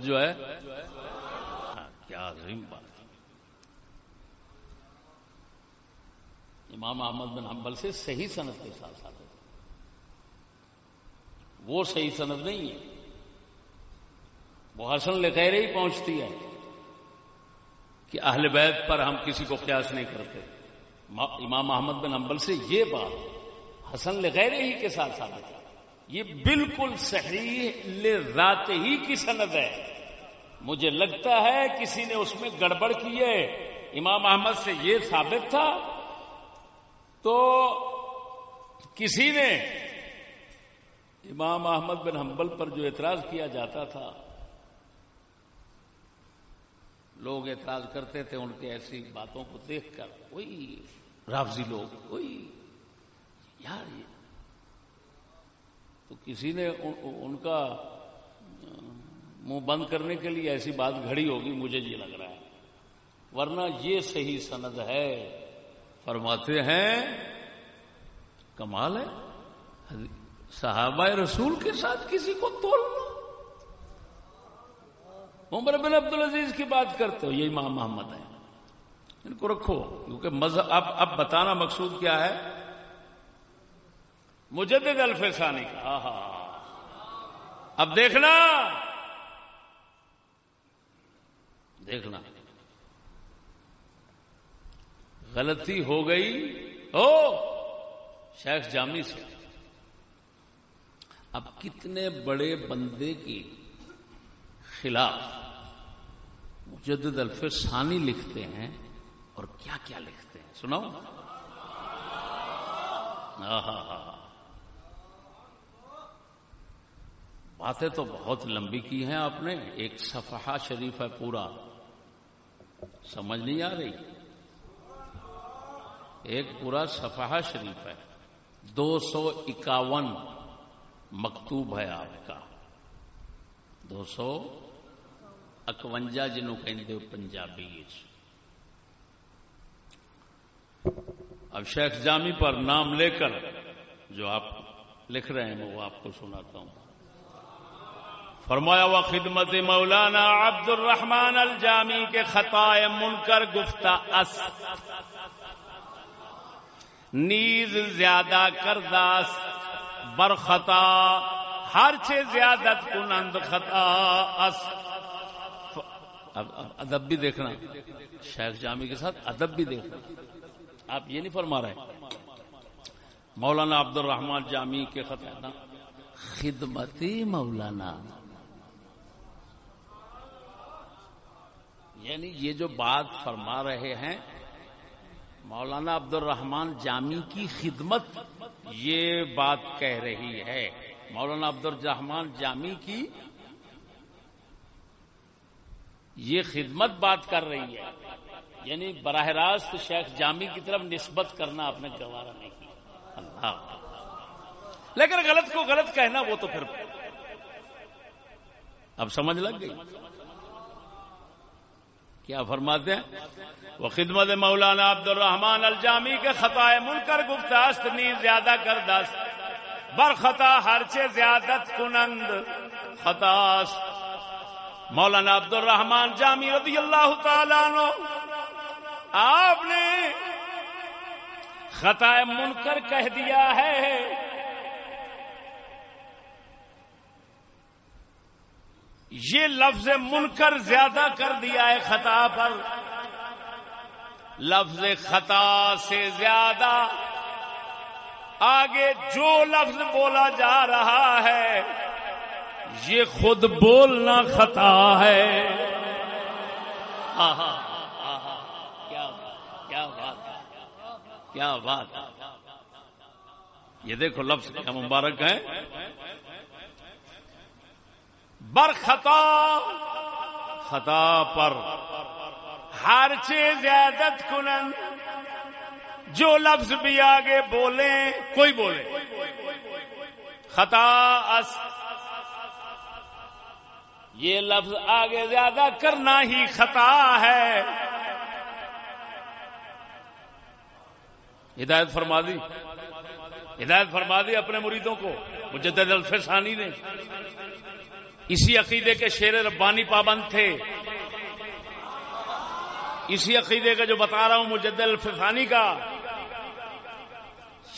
توجہ ہے۔ ہاں، کیا عظیم بات۔ امام احمد بن حنبل سے صحیح صنعت کے ساتھ ساتھ وہ صحیح صنعت نہیں ہے۔ وہ حسن لکیر ہی پہنچتی ہے کہ اہل بیت پر ہم کسی کو قیاس نہیں کرتے۔ امام احمد بن حنبل سے یہ بات حسن لغیر ہی کے ساتھ ساتھ یہ بالکل صحیح رات ہی کی سند ہے۔ مجھے لگتا ہے کسی نے اس میں گڑبڑ کی ہے۔ امام احمد سے یہ ثابت تھا۔ تو کسی نے امام احمد بن حنبل پر جو اعتراض کیا جاتا تھا، لوگ اعتراض کرتے تھے ان کی ایسی باتوں کو دیکھ کر۔ وہی رافضی لوگ وہی یار یہ۔ تو کسی نے ان کا منہ بند کرنے کے لیے ایسی بات گھڑی ہوگی، مجھے یہ لگ رہا ہے۔ ورنہ یہ صحیح سند ہے۔ فرماتے ہیں، کمال ہے۔ صحابہ رسول کے ساتھ کسی کو تولنا۔ عمر بن عبد العزیز کی بات کرتے ہو، یہ امام محمد ہے ان کو رکھو، کیونکہ مذہب، اب اب بتانا مقصود کیا ہے۔ مجدد الفسانی کا ہاں،, ہاں ہاں۔ اب دیکھنا۔ دیکھنا۔ غلطی ہو گئی۔ او! شیخ جامی سے۔ اب کتنے بڑے بندے کی خلاف مجدد الف ثانی لکھتے ہیں اور کیا کیا لکھتے ہیں؟ سناؤ۔ ہاں ہاں ہاں باتیں تو بہت لمبی کی ہیں آپ نے، ایک صفحہ شریف ہے پورا۔ سمجھ نہیں آ رہی؟ ایک پورا صفحہ شریف ہے۔ دو سو اکاون مکتوب ہے آپ کا۔ دو سو اکوجا جنوں کہ پنجابی اب شیخ جامی پر نام لے کر جو آپ لکھ رہے ہیں وہ آپ کو سناتا ہوں۔ فرمایا و خدمت مولانا عبد الرحمان الجامی کے خطائے منکر گفتہ اس۔ نیز زیادہ کرداس برخطا ہر چھ زیادت کنند خطا اس۔ ادب بھی دیکھنا۔ شیخ جامی کے ساتھ ادب بھی دیکھنا۔ آپ یہ نہیں فرما رہے۔ مولانا عبد الرحمان جامی کے خطا۔ خدمتی مولانا۔ یعنی یہ جو بات فرما رہے ہیں، مولانا عبد الرحمان جامی کی خدمت یہ بات کہہ رہی ہے۔ مولانا عبد الرحمان جامی کی یہ خدمت بات کر رہی ہے۔ یعنی براہ راست شیخ جامی کی طرف نسبت کرنا آپ نے گوارا نہیں۔ کیا اللہ۔ لیکن غلط کو غلط کہنا وہ تو پھر اب سمجھ لگ گئی۔ کیا فرماتے ہیں؟ وہ خدمت مولانا عبد الرحمان الجامی کے خطائے منکر گفتاست نیز زیادہ کر دست۔ بر خطا ہر سے زیادت کنند۔ خطاس مولانا عبد الرحمان جامی رضی اللہ تعالیٰ عنہ، آپ نے خطائے منکر کہہ دیا ہے۔ یہ لفظ منکر زیادہ کر دیا ہے خطا پر۔ لفظ خطا سے زیادہ آگے جو لفظ بولا جا رہا ہے، یہ خود بولنا خطا ہے۔ کیا کیا بات کیا بات۔ یہ دیکھو لفظ کیا مبارک ہے۔ بر خطا خطا پر۔ ہر چیز زیادت کنن۔ جو لفظ بھی آگے بولے کوئی بولے۔ خطا اس۔ یہ لفظ آگے زیادہ کرنا ہی خطا ہے۔ ہدایت فرما دی۔ ہدایت فرما دی اپنے مریدوں کو۔ مجدد الفسانی نے۔ اسی عقیدے کے شیر ربانی پابند تھے۔ اسی عقیدے کا جو بتا رہا ہوں مجد الفسانی کا۔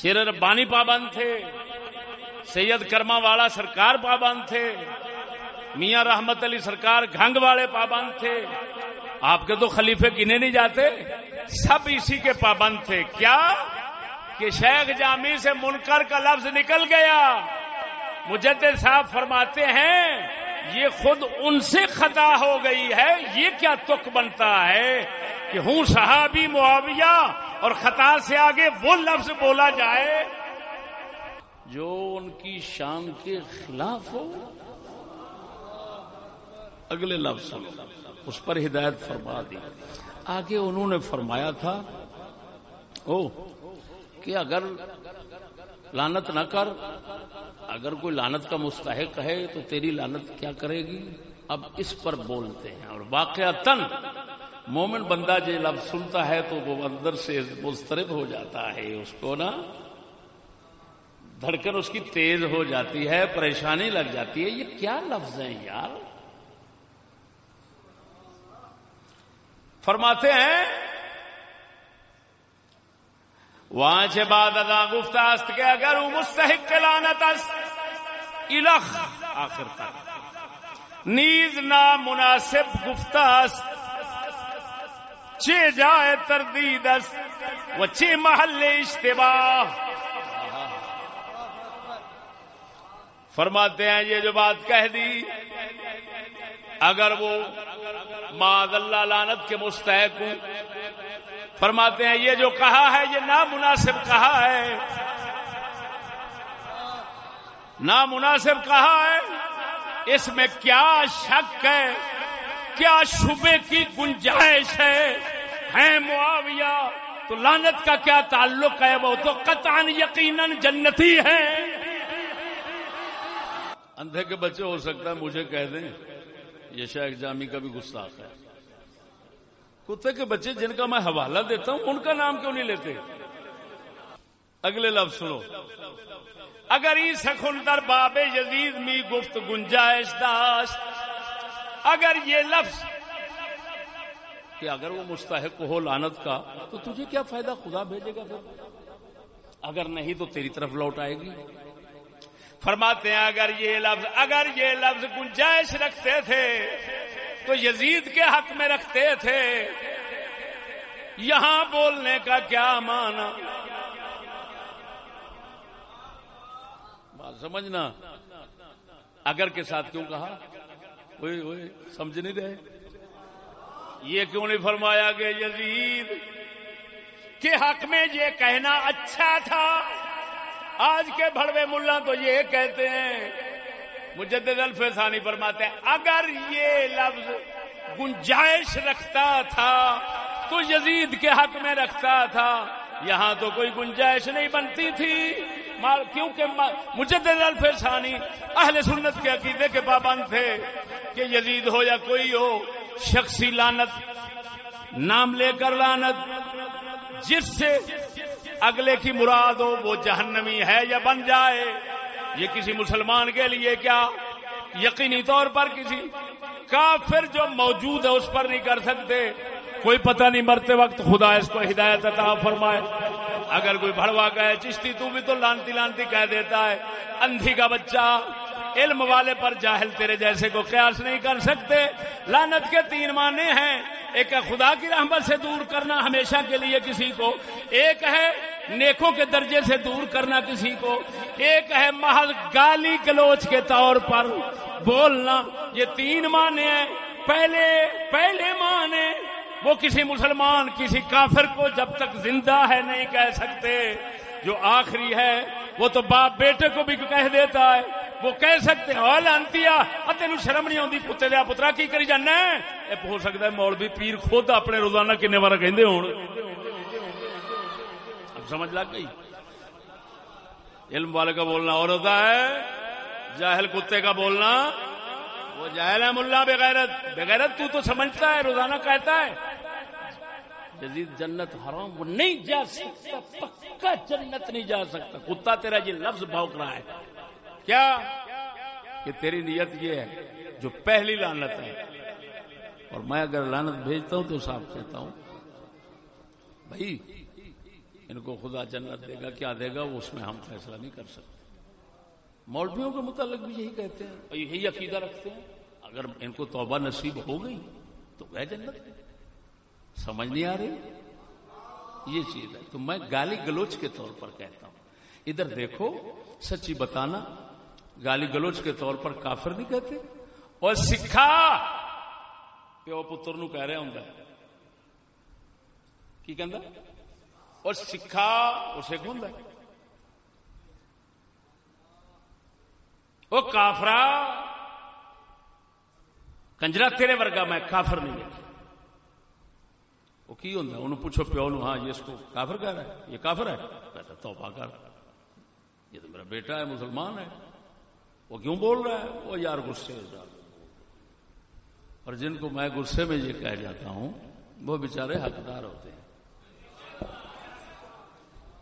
شیر ربانی پابند تھے۔ سید کرما والا سرکار پابند تھے۔ میاں رحمت علی سرکار گھنگ والے پابند تھے۔ آپ کے تو خلیفے گنے نہیں جاتے؟ سب اسی کے پابند تھے۔ کیا؟ کہ شیخ جامی سے منکر کا لفظ نکل گیا۔ مجد صاحب فرماتے ہیں، یہ خود ان سے خطا ہو گئی ہے، یہ کیا تک بنتا ہے کہ ہوں صحابی معاویہ اور خطا سے آگے وہ لفظ بولا جائے؟ جو ان کی شان کے خلاف ہو۔ اگلے لفظ اس پر ہدایت فرما دی۔ آگے انہوں نے فرمایا تھا او کہ اگر لانت نہ کر اگر کوئی لانت کا مستحق ہے تو تیری لانت کیا کرے گی؟ اب اس پر بولتے ہیں اور واقعہ تن مومن بندہ جو لفظ سنتا ہے تو وہ اندر سے مسترب ہو جاتا ہے، اس کو نا دھڑکن اس کی تیز ہو جاتی ہے، پریشانی لگ جاتی ہے۔ یہ کیا لفظ ہیں یار؟ فرماتے ہیں وہاں سے بعد ادا گفت است کے اگر وہ مستحق کے لانت الخ، آخر تک نیز نا مناسب گفتہ چھ جائے تردید وہ چھ محل اشتباہ۔ فرماتے ہیں یہ جو بات کہہ دی، اگر وہ ماد اللہ لانت کے مستحق ہوں فرماتے ہیں، یہ جو کہا ہے، یہ نامناسب کہا ہے۔ نامناسب کہا ہے، اس میں کیا شک ہے، کیا شبے کی گنجائش ہے؟ معاویہ، تو لانت کا کیا تعلق ہے؟ وہ تو قطعا یقیناً جنتی ہے۔ اندھے کے بچے ہو سکتا ہے، مجھے کہہ دیں یہ شیخ جامی کا بھی گستاخ ہے۔ کتے کے بچے جن کا میں حوالہ دیتا ہوں، ان کا نام کیوں نہیں لیتے؟ اگلے لفظ سنو۔ اگر ای سخندر باب یزید می گفت گنجائش داشت، اگر یہ لفظ کہ اگر وہ مستحق ہو لانت کا، تو تجھے کیا فائدہ؟ خدا بھیجے گا پھر۔ اگر نہیں تو تیری طرف لوٹ آئے گی۔ فرماتے ہیں، اگر یہ لفظ، اگر یہ لفظ گنجائش رکھتے تھے تو یزید کے حق میں رکھتے تھے۔ یہاں بولنے کا کیا مانا بات سمجھنا۔ اگر کے ساتھ کیوں کہا؟ وہی وہی سمجھ نہیں رہے۔ یہ کیوں نہیں فرمایا کہ یزید کے حق میں یہ کہنا اچھا تھا؟ آج کے بڑوے ملا تو یہ کہتے ہیں مجدد الفسانی فرماتے ہیں، اگر یہ لفظ گنجائش رکھتا تھا، تو یزید کے حق میں رکھتا تھا، یہاں تو کوئی گنجائش نہیں بنتی تھی۔ کیونکہ مجدد الفسانی اہل سنت کے عقیدے کے پابند تھے کہ یزید ہو یا کوئی ہو، شخصی لانت نام لے کر لانت جس سے اگلے کی مراد ہو وہ جہنمی ہے یا بن جائے۔ یہ کسی مسلمان کے لیے کیا یقینی طور پر کسی کافر جو موجود ہے اس پر نہیں کر سکتے؟ کوئی پتہ نہیں مرتے وقت خدا اس کو ہدایت عطا فرمائے۔ اگر کوئی بڑوا گئے چشتی تو بھی تو لانتی لانتی کہہ دیتا ہے، اندھی کا بچہ علم والے پر جاہل تیرے جیسے کو قیاس نہیں کر سکتے۔ لانت کے تین معنی ہیں۔ ایک ہے خدا کی رحمت سے دور کرنا ہمیشہ کے لیے کسی کو۔ ایک ہے نیکوں کے درجے سے دور کرنا کسی کو۔ ایک ہے محض گالی گلوچ کے طور پر بولنا۔ یہ تین معنی ہیں۔ پہلے پہلے معنی، وہ کسی مسلمان، کسی کافر کو جب تک زندہ ہے نہیں کہہ سکتے۔ جو آخری ہے، وہ تو باپ بیٹے کو بھی کہہ دیتا ہے۔ وہ کہہ سکتے ہاں، لانتی تین شرم نہیں آتی کتے لیا پترا، کی کری جانا ہو سکتا ہے مولوی پیر خود اپنے روزانہ کنے بار کہ سمجھ لگ گئی؟ علم والے کا بولنا اور ہوتا ہے، جاہل کتے کا بولنا۔ وہ جاہل ہے، ملا، بغیرت۔ بغیرت تو تو سمجھتا ہے، روزانہ کہتا ہے۔ جدید جنت حرام وہ نہیں جا سکتا، پکا جنت نہیں جا سکتا۔ کتا تیرا یہ لفظ بھوک رہا ہے۔ کیا؟ کہ تیری نیت یہ ہے، جو پہلی لانت ہے۔ اور میں اگر لانت بھیجتا ہوں تو صاف کہتا ہوں، بھائی، ان کو خدا جنت دے گا، کیا دے گا؟ وہ اس میں ہم فیصلہ نہیں کر سکتے۔ مولویوں کے متعلق بھی یہی کہتے ہیں۔ اور یہی عقیدہ رکھتے ہیں۔ اگر ان کو توبہ نصیب ہو گئی تو گئے جنت۔ سمجھ نہیں آ رہی؟ یہ چیز ہے۔ تو میں گالی گلوچ کے طور پر کہتا ہوں۔ ادھر دیکھو، سچی بتانا، گالی گلوچ کے طور پر کافر نہیں کہتے؟ اور سکھا! پیو پتر نو کہہ رہا ہوں کی کہ اور سکھا اسے کون وہ کافرا کنجرا تیرے ورگا میں کافر نہیں وہ کی ہوتا انہوں پوچھو پیو نو ہاں یہ اس کو کافر کہہ رہا ہے، یہ کافر ہے؟ کہتا توبہ کر یہ تو میرا بیٹا ہے، مسلمان ہے۔ وہ کیوں بول رہا ہے؟ وہ یار غصے اور جن کو میں غصے میں یہ کہہ جاتا ہوں، وہ بےچارے حقدار ہوتے ہیں۔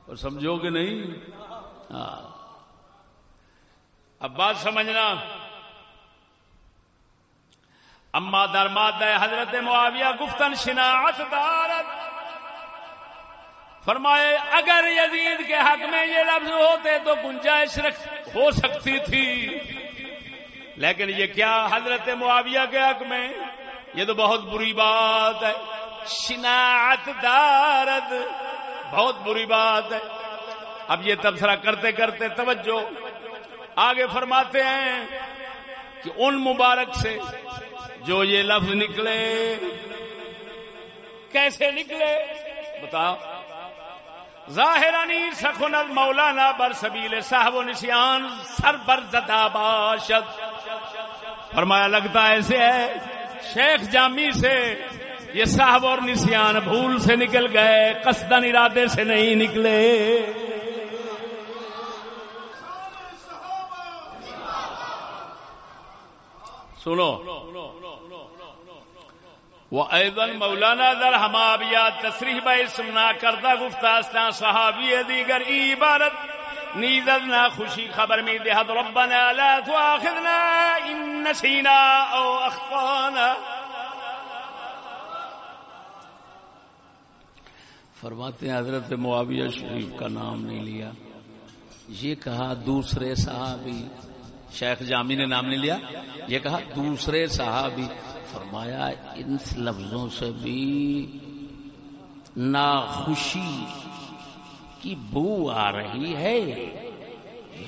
اور سمجھو گے نہیں؟ ہاں۔ اب بات سمجھنا۔ اما درماد حضرت معاویہ گفتن شناعت دارت۔ فرمائے، اگر یزید کے حق میں یہ لفظ ہوتے تو گنجائش ہو سکتی تھی۔ لیکن یہ کیا حضرت معاویہ کے حق میں؟ یہ تو بہت بری بات ہے۔ شناعت دارد بہت بری بات ہے۔ اب یہ تبصرہ کرتے کرتے توجہ۔ آگے فرماتے ہیں کہ ان مبارک سے جو یہ لفظ نکلے۔ کیسے نکلے؟ بتاؤ۔ ظاہرانی سخن مولانا بر سبیل صاحب و نشان سر بر زدہ باشد۔ فرمایا لگتا ایسے ہے۔ شیخ جامی سے یہ صاحب اور نسیان بھول سے نکل گئے قصدن ارادے سے نہیں نکلے۔ سنو۔ وہ ایدن مولانا در ہمابیا تصریح بھائی سمنا کردہ گفتاستان صحابی دیگر ای عبارت نیزد نا خوشی خبر می دہد، ربنا لا تواخذنا ان نسینا او اخفانا فرماتے ہیں حضرت معاویہ شریف کا نام نہیں لیا۔ یہ کہا دوسرے صحابی شیخ جامی نے نام نہیں لیا؟ یہ کہا، دوسرے صحابی، فرمایا ان لفظوں سے بھی ناخوشی کی بو آ رہی ہے۔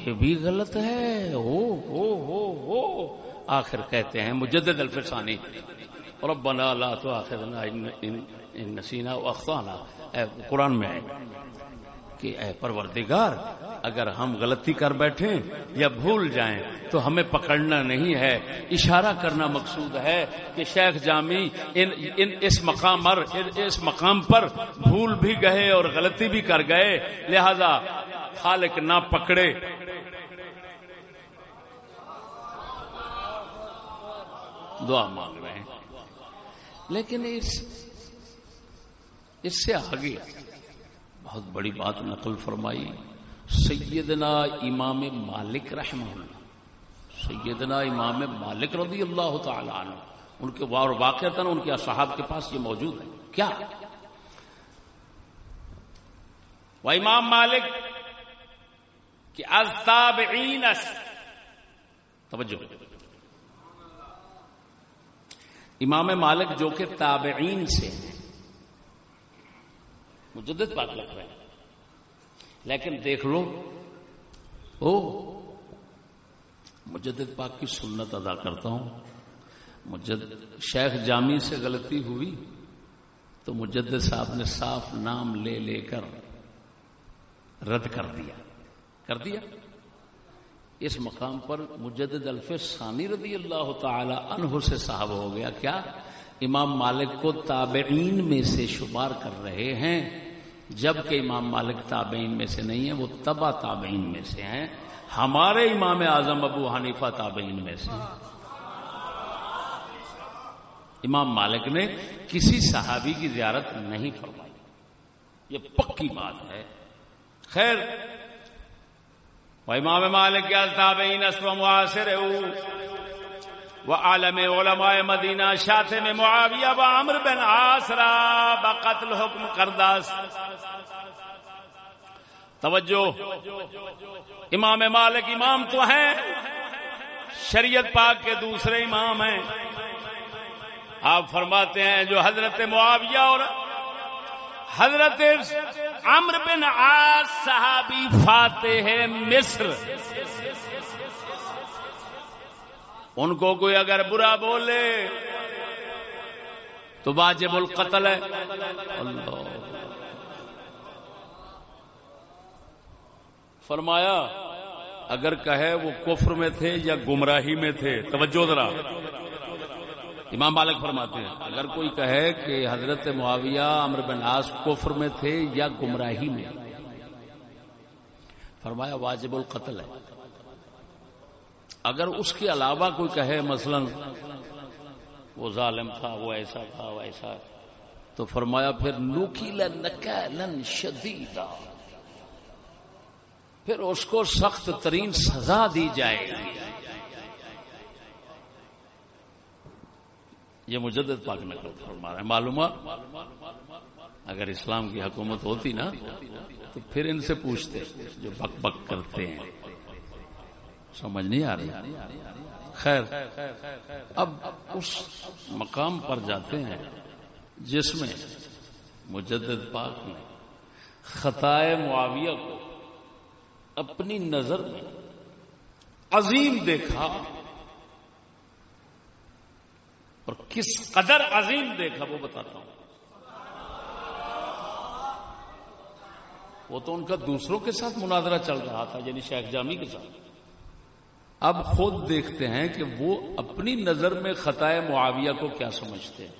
یہ بھی غلط ہے۔ ہو ہو ہو ہو۔ آخر کہتے ہیں، مجدد الفسانی، ربنا لا تو آخر نسینا اخوانا قرآن میں ہے کہ اے پروردگار، اگر ہم غلطی کر بیٹھیں یا بھول جائیں تو ہمیں پکڑنا نہیں ہے۔ اشارہ کرنا مقصود ہے کہ شیخ جامی ان ان اس مقام پر اس مقام پر بھول بھی گئے اور غلطی بھی کر گئے۔ لہذا خالق نہ پکڑے۔ دعا مانگ رہے ہیں۔ لیکن اس اس سے آگے۔ بہت بڑی بات نقل فرمائی، سیدنا امام مالک رحمہ اللہ، سیدنا امام مالک رضی اللہ تعالی عنہ، ان کے واقع ان کے صحاب کے پاس یہ موجود ہے کیا؟ وہ امام مالک کہ التابعین توجہ۔ امام مالک جو کہ تابعین سے ہیں۔ مجدد پاک لگ رہے ہیں۔ لیکن دیکھ لو، او، مجدد پاک کی سنت ادا کرتا ہوں۔ مجد شیخ جامی سے غلطی ہوئی تو مجدد صاحب نے صاف نام لے لے کر رد کر دیا۔ کر دیا۔ اس مقام پر مجدد الف ثانی رضی اللہ تعالی عنہ سے صاحب ہو گیا۔ کیا؟ امام مالک کو تابعین میں سے شمار کر رہے ہیں۔ جبکہ امام مالک تابعین میں سے نہیں ہے وہ تبا تابعین میں سے ہیں۔ ہمارے امام اعظم ابو حنیفہ تابعین میں سے۔ امام مالک نے کسی صحابی کی زیارت نہیں فرمائی۔ یہ پکی بات ہے۔ خیر امام مالک کے التابعین اسو معاصر وہ عالم علماء مدینہ شاتے میں معاویہ و عمر بن آسرا بقتل حکم کرداس توجہ، امام مالک، امام تو ہیں۔ شریعت پاک کے دوسرے امام ہیں۔ آپ فرماتے ہیں جو حضرت معاویہ اور حضرت عمر بن آس صحابی فاتح مصر ان کو کوئی اگر برا بولے تو واجب القتل ہے۔ اللہ۔ فرمایا، اگر کہے وہ کفر میں تھے یا گمراہی میں تھے، توجہ ذرا۔ امام مالک فرماتے ہیں، اگر کوئی کہے کہ حضرت معاویہ امر بناس کفر میں تھے یا گمراہی میں۔ فرمایا، واجب القتل ہے۔ اگر اس کے علاوہ کوئی کہے مثلا، وہ ظالم تھا، وہ ایسا تھا، وہ ایسا۔ تو فرمایا پھر نوکیلا نکیلن شدیدہ۔ پھر اس کو سخت ترین سزا دی جائے گی۔ یہ مجدد پاک نقل فرما رہا ہے معلومات اگر اسلام کی حکومت ہوتی نا، تو پھر ان سے پوچھتے، جو بک بک کرتے ہیں۔ سمجھ نہیں آ رہی۔ خیر، اب اس مقام پر جاتے ہیں جس میں مجدد پاک نے خطائے معاویہ کو اپنی نظر میں عظیم دیکھا اور کس قدر عظیم دیکھا وہ بتاتا ہوں۔ وہ تو ان کا دوسروں کے ساتھ مناظرہ چل رہا تھا یعنی شیخ جامی کے ساتھ۔ اب خود دیکھتے ہیں کہ وہ اپنی نظر میں خطائے معاویہ کو کیا سمجھتے ہیں۔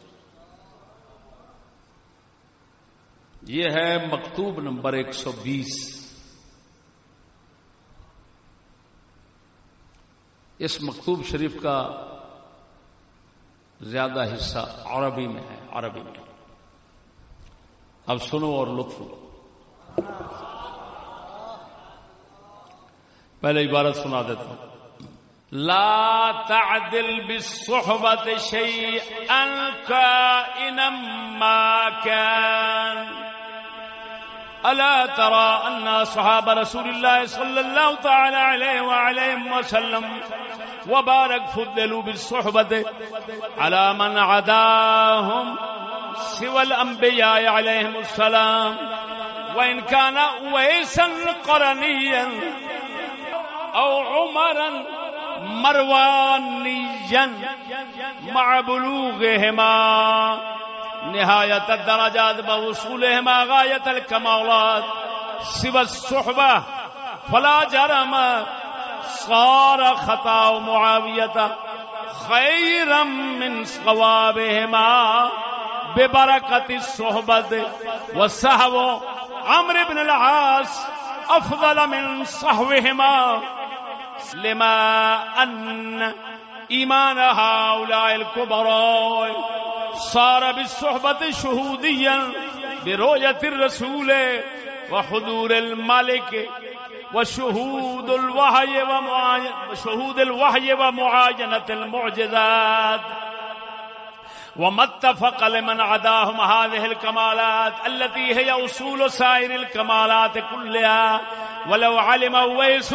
یہ ہے مکتوب نمبر ایک سو بیس۔ اس مکتوب شریف کا زیادہ حصہ عربی میں ہے، عربی میں۔ اب سنو اور لطف لو۔ پہلے عبارت سنا دیتا ہوں۔ لا تعدل بالصحبت شيئا كائنا ما كان. ألا ترى أن صحاب رسول الله صلى الله تعالى عليه وعليه وسلم وبارك فضلوا بالصحبة على من عداهم سوى الأنبياء عليهم السلام. وإن كان ويسا قرنيا أو عمرا مروانيا مع بلوغهما نهاية الدرجات بوصولهما غاية الكمالات سوى الصحبة فلا جرم، صار خطا معاوية خيرا من صوابهما ببركة الصحبة والسهو عمرو بن العاص أفضل من صحوهما لما ان ایمان هؤلاء الكبراء صار بالصحبة شهوديا برؤية الرسول وحضور الملك وشهود الوحي وشهود الوحي ومعاينة المعجزات. وما اتفق لمن عداهم هذه الكمالات التي هي أصول سائر الكمالات كلها. ولو علم ويس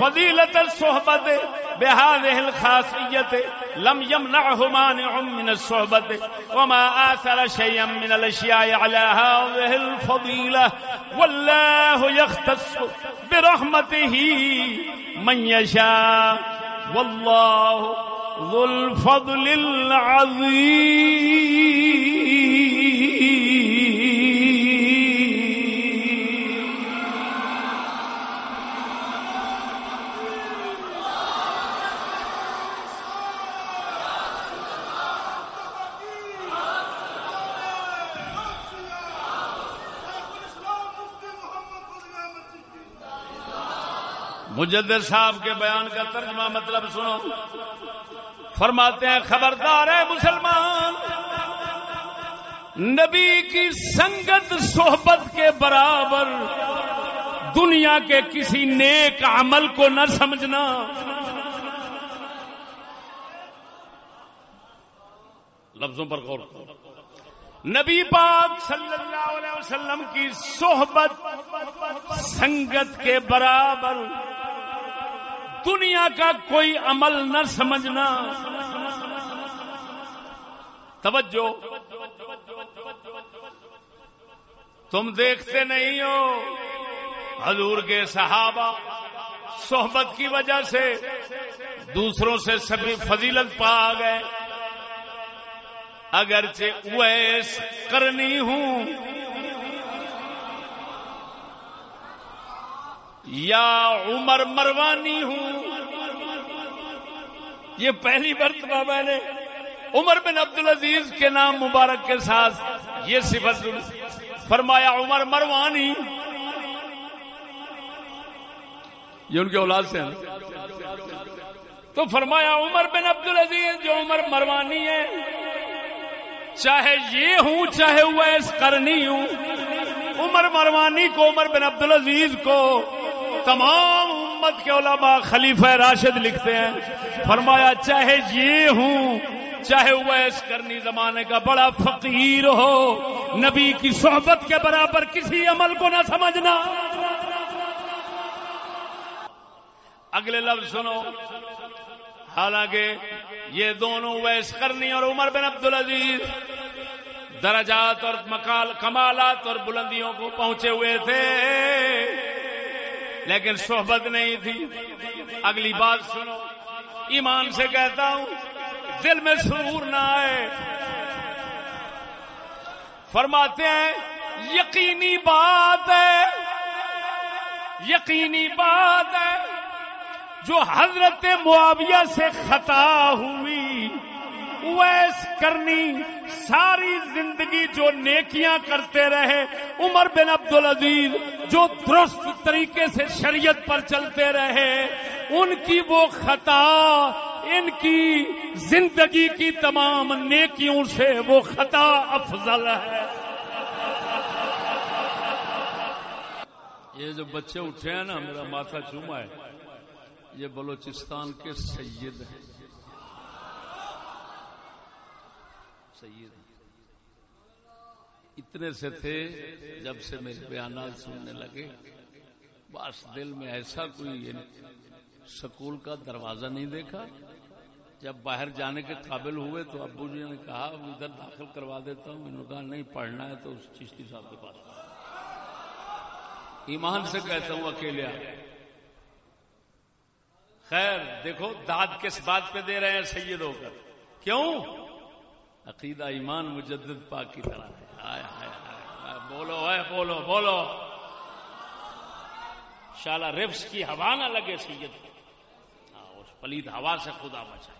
فضيلة الصحبة بهذه الخاصية لم يمنعه مانع من الصحبة. وما آثر شيئا من الأشياء على هذه الفضيلة والله يختص برحمته من يشاء. والله ذو الفضل العظيم مجدد صاحب کے بیان کا ترجمہ مطلب سنو۔ فرماتے ہیں خبردار ہے مسلمان، نبی کی سنگت صحبت کے برابر دنیا کے کسی نیک عمل کو نہ سمجھنا۔ لفظوں پر غور۔ نبی پاک صلی اللہ علیہ وسلم کی صحبت سنگت کے برابر دنیا کا کوئی عمل نہ سمجھنا۔ توجہ۔ تم دیکھتے نہیں ہو۔ حضور کے صحابہ صحبت کی وجہ سے دوسروں سے سبھی فضیلت پا گئے۔ اگرچہ ویس کرنی ہوں یا عمر مروانی ہوں؟ یہ پہلی مرتبہ میں نے عمر بن عبد العزیز کے نام مبارک کے ساتھ یہ صفت فرمایا، عمر مروانی۔ یہ ان کے اولاد سے ہیں۔ تو فرمایا، عمر بن عبد العزیز جو عمر مروانی ہے چاہے یہ ہوں، چاہے ویس کرنی ہوں، عمر مروانی کو، عمر بن عبد العزیز کو تمام امت کے علماء خلیفہ راشد لکھتے ہیں۔ فرمایا، چاہے یہ ہوں، چاہے ویس کرنی زمانے کا بڑا فقیر ہو، نبی کی صحبت کے برابر کسی عمل کو نہ سمجھنا۔ اگلے لفظ سنو۔ حالانکہ یہ دونوں ویس کرنی اور عمر بن عبد العزیز درجات اور مکال کمالات اور بلندیوں کو پہنچے ہوئے تھے۔ لیکن صحبت نہیں تھی۔ اگلی بات سنو۔ ایمان سے کہتا ہوں، دل میں سرور نہ آئے۔ فرماتے ہیں، یقینی بات ہے۔ یقینی بات ہے۔ جو حضرت معاویہ سے خطا ہوئی ویس کرنی ساری زندگی جو نیکیاں کرتے رہے، عمر بن عبد العزیز جو درست طریقے سے شریعت پر چلتے رہے، ان کی وہ خطا، ان کی زندگی کی تمام نیکیوں سے وہ خطا افضل ہے۔ یہ جو بچے اٹھے ہیں نا، میرا ماتھا چوما ہے، یہ بلوچستان کے سید ہیں۔ سید اتنے سے تھے جب سے میرے بیانات سننے لگے۔ بس دل میں ایسا کوئی سکول کا دروازہ نہیں دیکھا۔ جب باہر جانے کے قابل ہوئے تو ابو جی نے کہا ادھر داخل کروا دیتا ہوں۔ انہوں نے کہا، نہیں، پڑھنا ہے تو اس چشتی صاحب کے پاس۔ ایمان سے کہتا ہوں، اکیلے خیر، دیکھو داد کس بات پہ دے رہے ہیں سید ہو کر کیوں؟ عقیدہ ایمان مجدد پاک کی طرح ہے۔ آئے آئے بولو ہے بولو بولو۔ شالا رفس کی ہوا نہ لگے سید ہاں اس پلید ہوا سے خدا بچائے۔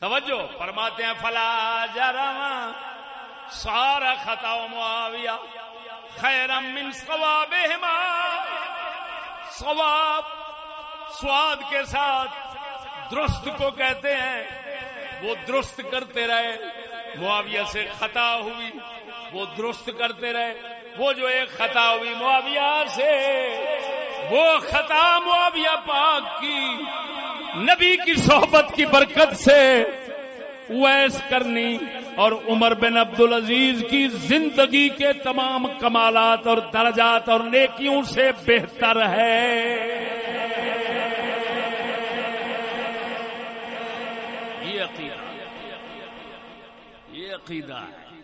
توجہ، فرماتے ہیں، فلا جرما سارا خطا معاویہ خیرم من ثواب ثواب سواد کے ساتھ درست کو کہتے ہیں۔ وہ درست کرتے رہے، معاویہ سے خطا ہوئی، وہ درست کرتے رہے، وہ جو ایک خطا ہوئی معاویہ سے، وہ خطا معاویہ پاک کی، نبی کی صحبت کی برکت سے ویس کرنی اور عمر بن عبد العزیز کی زندگی کے تمام کمالات اور درجات اور نیکیوں سے بہتر ہے۔ یہ عقیدہ یہ عقیدہ۔ ہے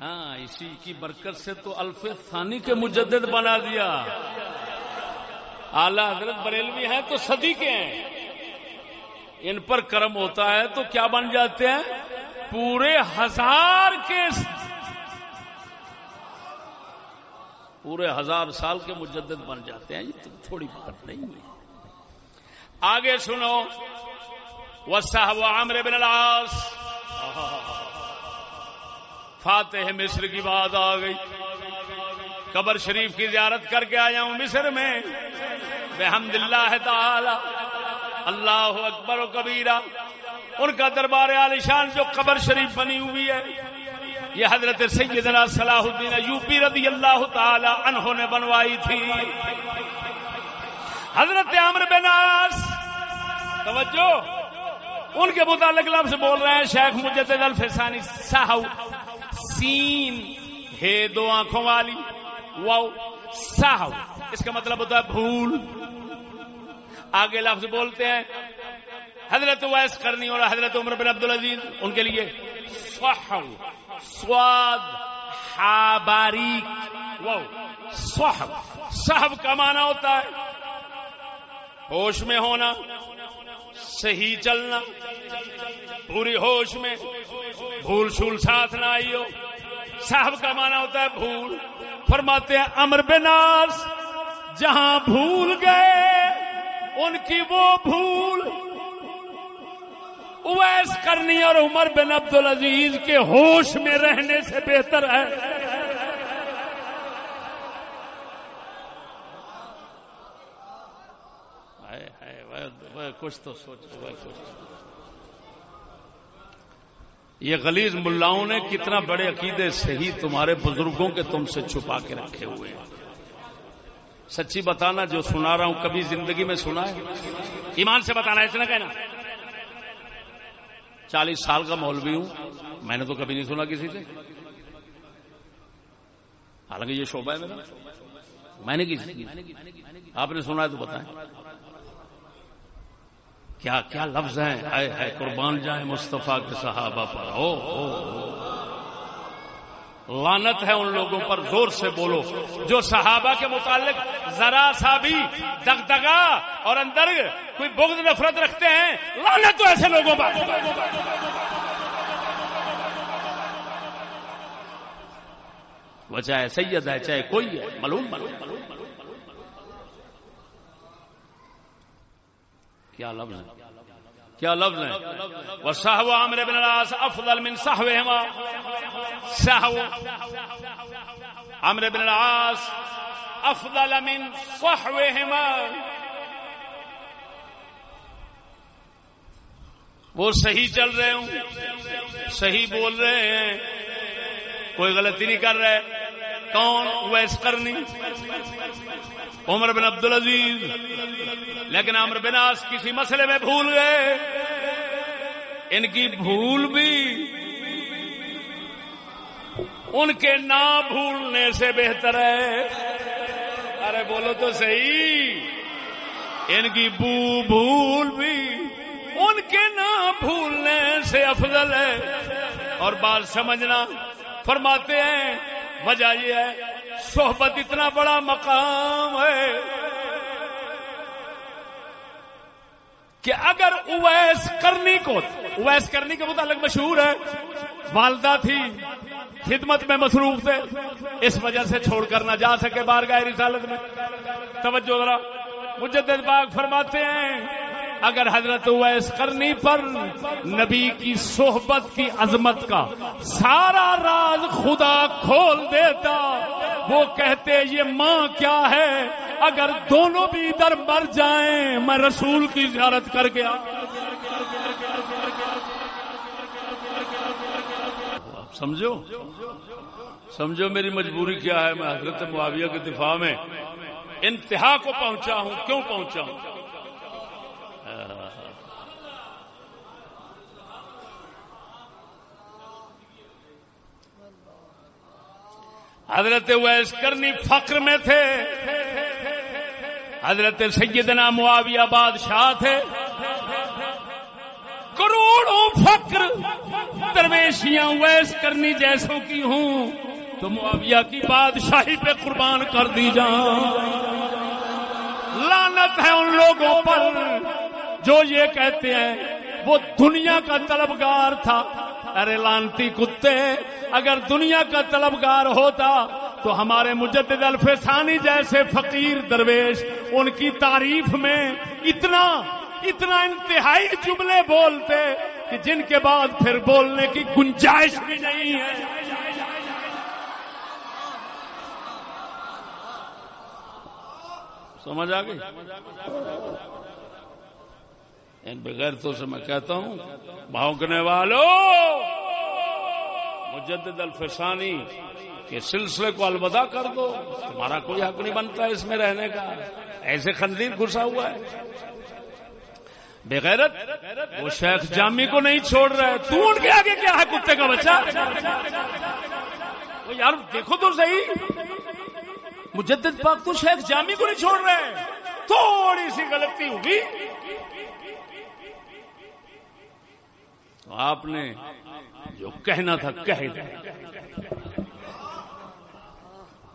ہاں اسی کی برکت سے تو الف ثانی کے مجدد بنا دیا۔ اعلی حضرت بریلوی ہیں تو صدی کے ہیں۔ ان پر کرم ہوتا ہے تو کیا بن جاتے ہیں؟ پورے ہزار کے پورے ہزار سال کے مجدد بن جاتے ہیں۔ یہ تو تھوڑی بات نہیں ہے۔ آگے سنو۔ وہ صاحب عامر بن العاص۔ فاتح مصر کی بات آ گئی۔ قبر شریف کی زیارت کر کے آیا ہوں مصر میں۔ بحمد اللہ تعالی، اللہ اکبر و کبیرہ۔ ان کا دربار عالیشان جو قبر شریف بنی ہوئی ہے۔ یہ حضرت سیدنا صلاح الدین یوپی رضی اللہ تعالی عنہ نے بنوائی تھی۔ حضرت عمر بناس توجہ، ان کے متعلق لفظ بول رہے ہیں شیخ مجد الفسانی ساہو۔ سین ہے دو آنکھوں والی۔ واؤ ساہو۔ اس کا مطلب ہوتا ہے بھول۔ آگے لفظ بولتے ہیں۔ حضرت ویس کرنی اور حضرت عمر بن عبد العزیز ان کے لیے۔ سواد صحب کا معنی ہوتا ہے۔ ہوش میں ہونا، صحیح چلنا۔ پوری ہوش میں۔ بھول شول ساتھ نہ آئی ہو صاحب کا معنی ہوتا ہے بھول۔ فرماتے ہیں، امر بناس جہاں بھول گئے، ان کی وہ بھول۔ اویس کرنی اور عمر بن عبد العزیز کے ہوش میں رہنے سے بہتر ہے۔ کچھ تو سوچو۔ یہ غلیظ ملاؤں نے کتنا بڑے عقیدے صحیح تمہارے بزرگوں کے تم سے چھپا کے رکھے ہوئے ہیں۔ سچی بتانا جو سنا رہا ہوں کبھی زندگی میں سنا ہے؟ ایمان سے بتانا اتنا کہنا۔ چالیس سال کا مولوی ہوں، میں نے تو کبھی نہیں سنا کسی سے۔ حالانکہ یہ شعبہ ہے میرا۔ میں نے کسی آپ نے سنا ہے تو بتائیں۔ کیا کیا لفظ ہیں؟ اے قربان جائیں مصطفیٰ کے صحابہ پر۔ ہو لانت ہے ان لوگوں پر، زور سے بولو۔ جو صحابہ کے متعلق ذرا سا بھی دگدگا اور اندر کوئی بغض، نفرت رکھتے ہیں لانت تو ایسے لوگوں پر۔ وہ چاہے سید ہے، چاہے کوئی ہے ملوم ملوم کیا لفظ ہے کیا لفظ ہے وہ صاحب عامر بن العاص افضل من صاحبهما صاحب عامر بن العاص افضل من صاحبهما وہ صحیح چل رہے ہوں، صحیح بول رہے ہیں۔ کوئی غلطی نہیں کر رہے۔ کون؟ ویس کرنی۔ عمر بن عبد العزیز لیکن عمر بن آس کسی مسئلے میں بھول گئے۔ ان کی بھول بھی ان کے نہ بھولنے سے بہتر ہے۔ ارے بولو تو صحیح۔ ان کی بو بھول بھی ان کے نہ بھولنے سے افضل ہے۔ اور بات سمجھنا فرماتے ہیں، وجہ یہ ہے صحبت اتنا بڑا مقام ہے کہ اگر اویس کرنی کو اویس کرنی کے متعلق مشہور ہے۔ والدہ تھی، خدمت میں مصروف تھے۔ اس وجہ سے چھوڑ کر نہ جا سکے بار گاہ رسالت میں۔ توجہ ذرا، مجدد باغ فرماتے ہیں۔ اگر حضرت ویس کرنی پر نبی کی صحبت کی عظمت کا سارا راز خدا کھول دیتا، وہ کہتے، یہ ماں کیا ہے؟ اگر دونوں بھی ادھر مر جائیں، میں رسول کی زیارت کر گیا۔ سمجھو؟ سمجھو میری مجبوری کیا ہے؟ میں حضرت معاویہ کے دفاع میں انتہا کو پہنچا ہوں، کیوں پہنچا ہوں؟ حضرت ویس کرنی فقر میں تھے۔ حضرت سیدنا معاویہ بادشاہ تھے۔ کروڑوں فقر درویشیاں ویس کرنی جیسوں کی ہوں تو معاویہ کی بادشاہی پہ قربان کر دی جان۔ لانت ہے ان لوگوں پر جو یہ کہتے ہیں، وہ دنیا کا طلبگار تھا۔ ارے لانتی کتے، اگر دنیا کا طلبگار ہوتا تو ہمارے مجدد الفسانی جیسے فقیر درویش، ان کی تعریف میں اتنا اتنا انتہائی جملے بولتے کہ جن کے بعد پھر بولنے کی گنجائش بھی نہیں ہے۔ سمجھ آ گئی؟ ان بغیر تو سے میں کہتا ہوں، بھونکنے والوں مجدد الفسانی کے سلسلے کو الوداع کر دو، تمہارا کوئی حق نہیں بنتا اس میں رہنے کا۔ ایسے خندیر گھسا ہوا ہے۔ بغیرت، وہ شیخ جامی کو نہیں چھوڑ رہے تو ان کے آگے کیا ہے کتے کا بچہ؟ یار، دیکھو تو صحیح۔ مجدد پاک تو شیخ جامی کو نہیں چھوڑ رہے تھوڑی سی غلطی ہوگی۔ آپ نے جو کہنا تھا کہہ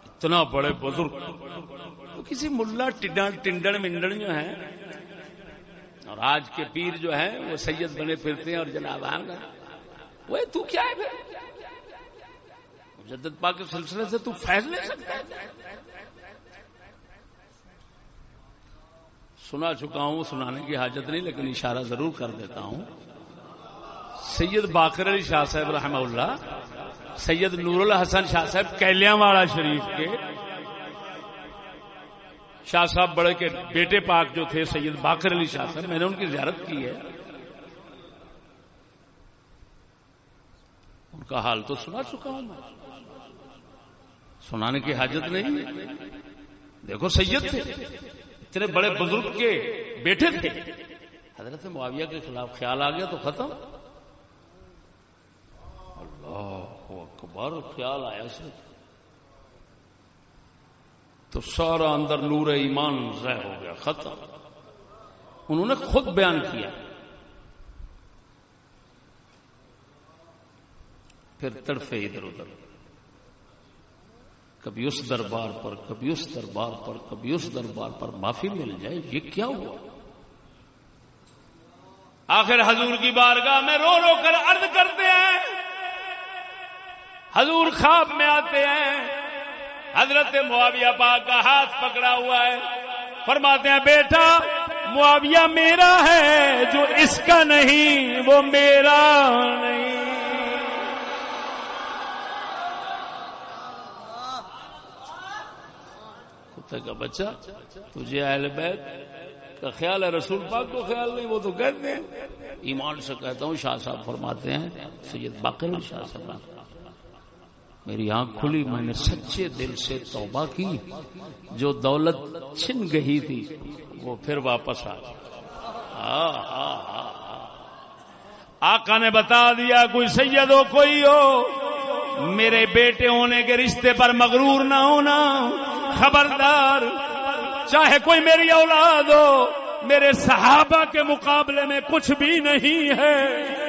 اتنا بڑے بزرگ۔ تو کسی ملا ٹنڈن منڈن جو ہیں، اور آج کے پیر جو ہیں، وہ سید بنے پھرتے ہیں اور جناب وہ تو کیا ہے پھر؟ پاک کے سلسلے سے تو فیض لے سکتا ہے۔ سنا چکا ہوں، سنانے کی حاجت نہیں، لیکن اشارہ ضرور کر دیتا ہوں۔ سید باقر علی شاہ صاحب رحمہ اللہ، سید نور الحسن شاہ صاحب کیلیاں والا شریف کے۔ شاہ صاحب بڑے کے بیٹے پاک جو تھے، سید باقر علی شاہ صاحب، میں نے ان کی زیارت کی ہے۔ ان کا حال تو سنا چکا ہوں سنانے کی حاجت نہیں۔ دیکھو، سید تھے۔ اتنے بڑے بزرگ کے بیٹے تھے۔ حضرت معاویہ کے خلاف خیال آ گیا تو ختم۔ اللہ اکبر، خیال آیا سے تو سارا اندر نور ایمان ضائع ہو گیا، ختم۔ انہوں نے خود بیان کیا۔ پھر تڑفے ادھر ادھر۔ کبھی اس دربار پر، کبھی اس دربار پر، کبھی اس دربار پر معافی مل جائے، یہ کیا ہوا؟ آخر حضور کی بارگاہ میں رو رو کر عرض کرتے ہیں حضور خواب میں آتے ہیں۔ حضرت معاویہ پاک کا ہاتھ پکڑا ہوا ہے۔ فرماتے ہیں، بیٹا، معاویہ میرا ہے، جو اس کا نہیں، وہ میرا نہیں۔ کا بچہ، تجھے اہل بیت کا خیال ہے، رسول پاک کو خیال نہیں، وہ تو کہتے ہیں۔ ایمان سے کہتا ہوں، شاہ صاحب فرماتے ہیں، سید باقر شاہ صاحب۔ میری آنکھ کھلی، میں نے سچے دل سے توبہ کی، جو دولت چھن گئی تھی، وہ پھر واپس آ آقا نے بتا دیا، کوئی سید ہو، کوئی ہو۔ میرے بیٹے ہونے کے رشتے پر مغرور نہ ہونا۔ خبردار، چاہے کوئی میری اولاد ہو، میرے صحابہ کے مقابلے میں کچھ بھی نہیں ہے۔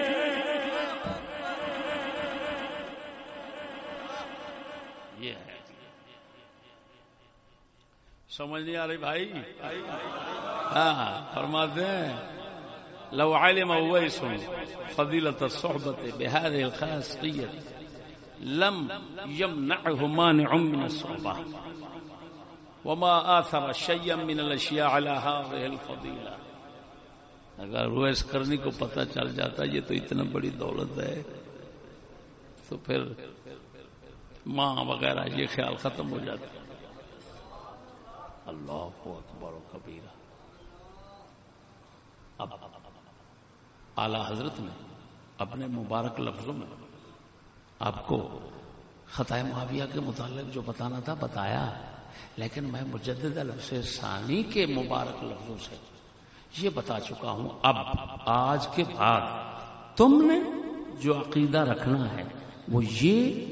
سمجھ نہیں آ رہی بھائی؟ ہاں،, ہاں فرماتے ہیں۔ لو علم اویس فضیلت الصحبت بهذه الخاصیت لم يمنعه مانع من الصحبہ۔ وما آثر شيئا من الاشیاء على هذه الفضیلہ۔ اگر رویس کرنی کو پتہ چل جاتا، یہ تو اتنا بڑی دولت ہے۔ تو پھر ماں وغیرہ، یہ خیال ختم ہو جاتا۔ اللہ کو اکبر و کبیرہ۔ اب اعلی حضرت نے اپنے مبارک لفظوں میں آپ کو خطۂ معاویہ کے متعلق جو بتانا تھا بتایا، لیکن میں مجدد لفظ ثانی کے مبارک لفظوں سے یہ بتا چکا ہوں۔ اب آج کے بعد تم نے جو عقیدہ رکھنا ہے، وہ یہ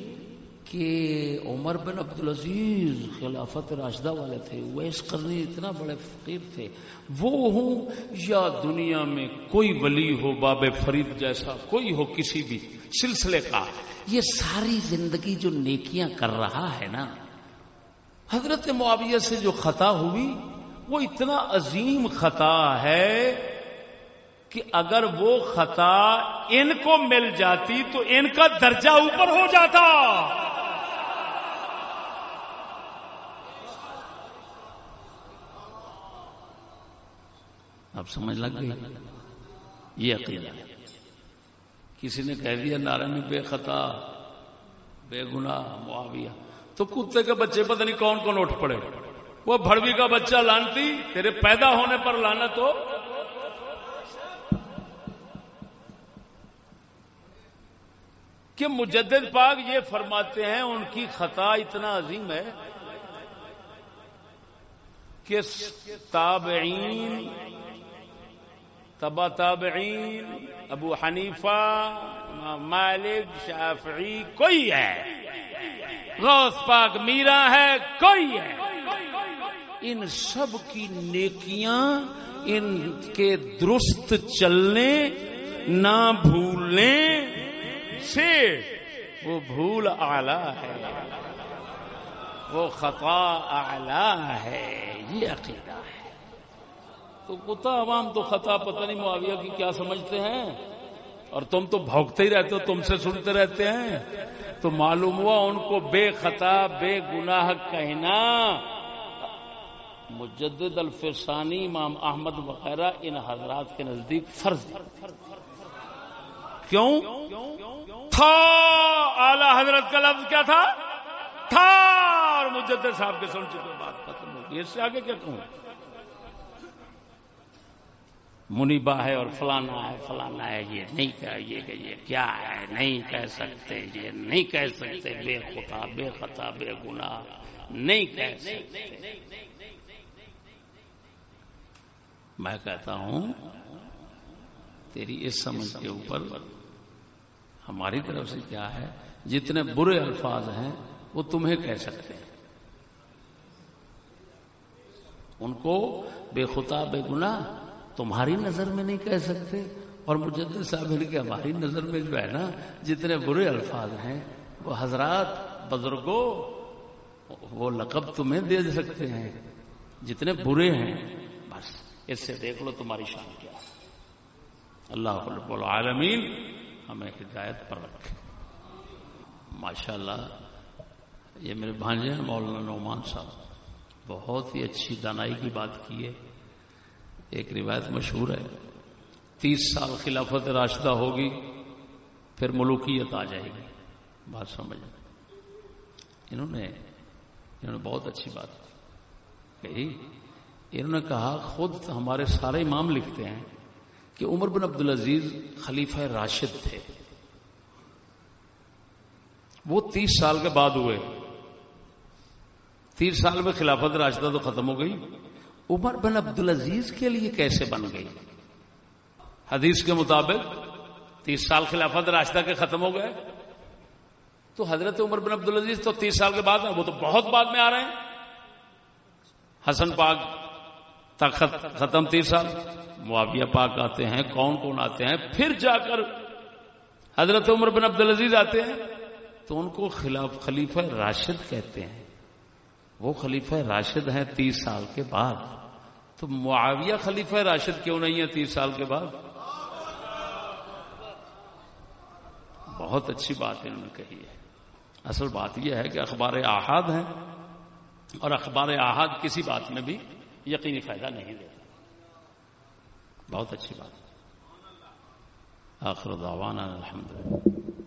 کہ عمر بن عبدالعزیز خلافت راشدہ والے تھے، وہ اس کرنی اتنا بڑے فقیر تھے۔ وہ ہوں یا دنیا میں کوئی ولی ہو باب فرید جیسا، کوئی ہو کسی بھی سلسلے کا۔ یہ ساری زندگی جو نیکیاں کر رہا ہے نا، حضرت معاویہ سے جو خطا ہوئی، وہ اتنا عظیم خطا ہے کہ اگر وہ خطا ان کو مل جاتی تو ان کا درجہ اوپر ہو جاتا۔ اب سمجھ لگ گئی۔ یہ عقیدہ کسی نے کہہ دیا نارا میں بے خطا، بے گنا معاویہ۔ تو کتے کے بچے پتہ نہیں کون کون اٹھ پڑے۔ وہ بڑوی کا بچہ لانتی، تیرے پیدا ہونے پر لانا تو کہ مجدد پاک یہ فرماتے ہیں، ان کی خطا اتنا عظیم ہے کہ تابعین تبا تابعین، ابو حنیفہ مالک، شافعی، کوئی ہے؟ غوث پاک میرا ہے، کوئی ہے؟ ان سب کی نیکیاں ان کے درست چلنے نہ بھولنے سے وہ بھول آلہ ہے۔ وہ خطا آلہ ہے، یہ عقیدہ ہے۔ تو کتا عوام تو خطا پتہ نہیں معاویہ کی کیا سمجھتے ہیں۔ اور تم تو بھوکتے ہی رہتے ہو، تم سے سنتے رہتے ہیں۔ تو معلوم ہوا ان کو بے خطا، بے گناہ کہنا۔ مجدد الفسانی امام احمد وغیرہ ان حضرات کے نزدیک فرض کیوں؟ تھا، اعلی حضرت کا لفظ کیا تھا؟ تھا، اور مجدد صاحب کے سن چکے بات ختم ہوگی اس سے آگے کیا کہوں؟ منیبا ہے اور فلانا ہے فلانا ہے، یہ نہیں کہیے کہ یہ کیا ہے، نہیں کہہ سکتے، یہ نہیں کہہ سکتے، بے خطا بے خطا، بے گناہ، نہیں کہہ سکتے۔ میں کہتا ہوں، تیری اس سمجھ کے اوپر ہماری طرف سے کیا ہے؟ جتنے برے الفاظ ہیں، وہ تمہیں کہہ سکتے ہیں۔ ان کو بے خطا، بے گناہ تمہاری نظر میں نہیں کہہ سکتے؟ اور مجدد صاحب کہ ہماری نظر میں جو ہے نا، جتنے برے الفاظ ہیں، وہ حضرات، بزرگوں، وہ لقب تمہیں دے سکتے ہیں۔ جتنے برے ہیں، بس، اس سے دیکھ لو تمہاری شان کیا اللہ رب العالمین ہمیں ہدایت پر رکھے۔ ماشاء اللہ یہ میرے بھانجے ہیں، مولانا نعمان صاحب، بہت ہی اچھی دانائی کی بات کی ہے۔ ایک روایت مشہور ہے، تیس سال خلافت راشدہ ہوگی، پھر ملوکیت آ جائے گی۔ بات سمجھ انہوں نے انہوں نے بہت اچھی بات کہی۔ انہوں نے کہا، خود ہمارے سارے امام لکھتے ہیں کہ عمر بن عبد العزیز خلیفہ راشد تھے۔ وہ تیس سال کے بعد ہوئے۔ تیس سال میں خلافت راشدہ تو ختم ہو گئی۔ عمر بن عبد العزیز کے لیے کیسے بن گئی؟ حدیث کے مطابق تیس سال خلافت راستہ کے ختم ہو گئے۔ تو حضرت عمر بن عبد العزیز تو تیس سال کے بعد وہ تو بہت بعد میں آ رہے ہیں۔ حسن پاک تک ختم تیس سال، معاویہ پاک آتے ہیں، کون کون آتے ہیں؟ پھر جا کر حضرت عمر بن عبد العزیز آتے ہیں۔ تو ان کو خلاف خلیفہ راشد کہتے ہیں۔ وہ خلیفہ راشد ہیں تیس سال کے بعد۔ تو معاویہ خلیفہ راشد کیوں نہیں ہے تیس سال کے بعد؟ بہت اچھی بات انہوں نے کہی ہے۔ اصل بات یہ ہے کہ اخبار احاد ہیں اور اخبار احاد کسی بات میں بھی یقینی فائدہ نہیں دیتا بہت اچھی بات۔ آخر دعوانا الحمد للہ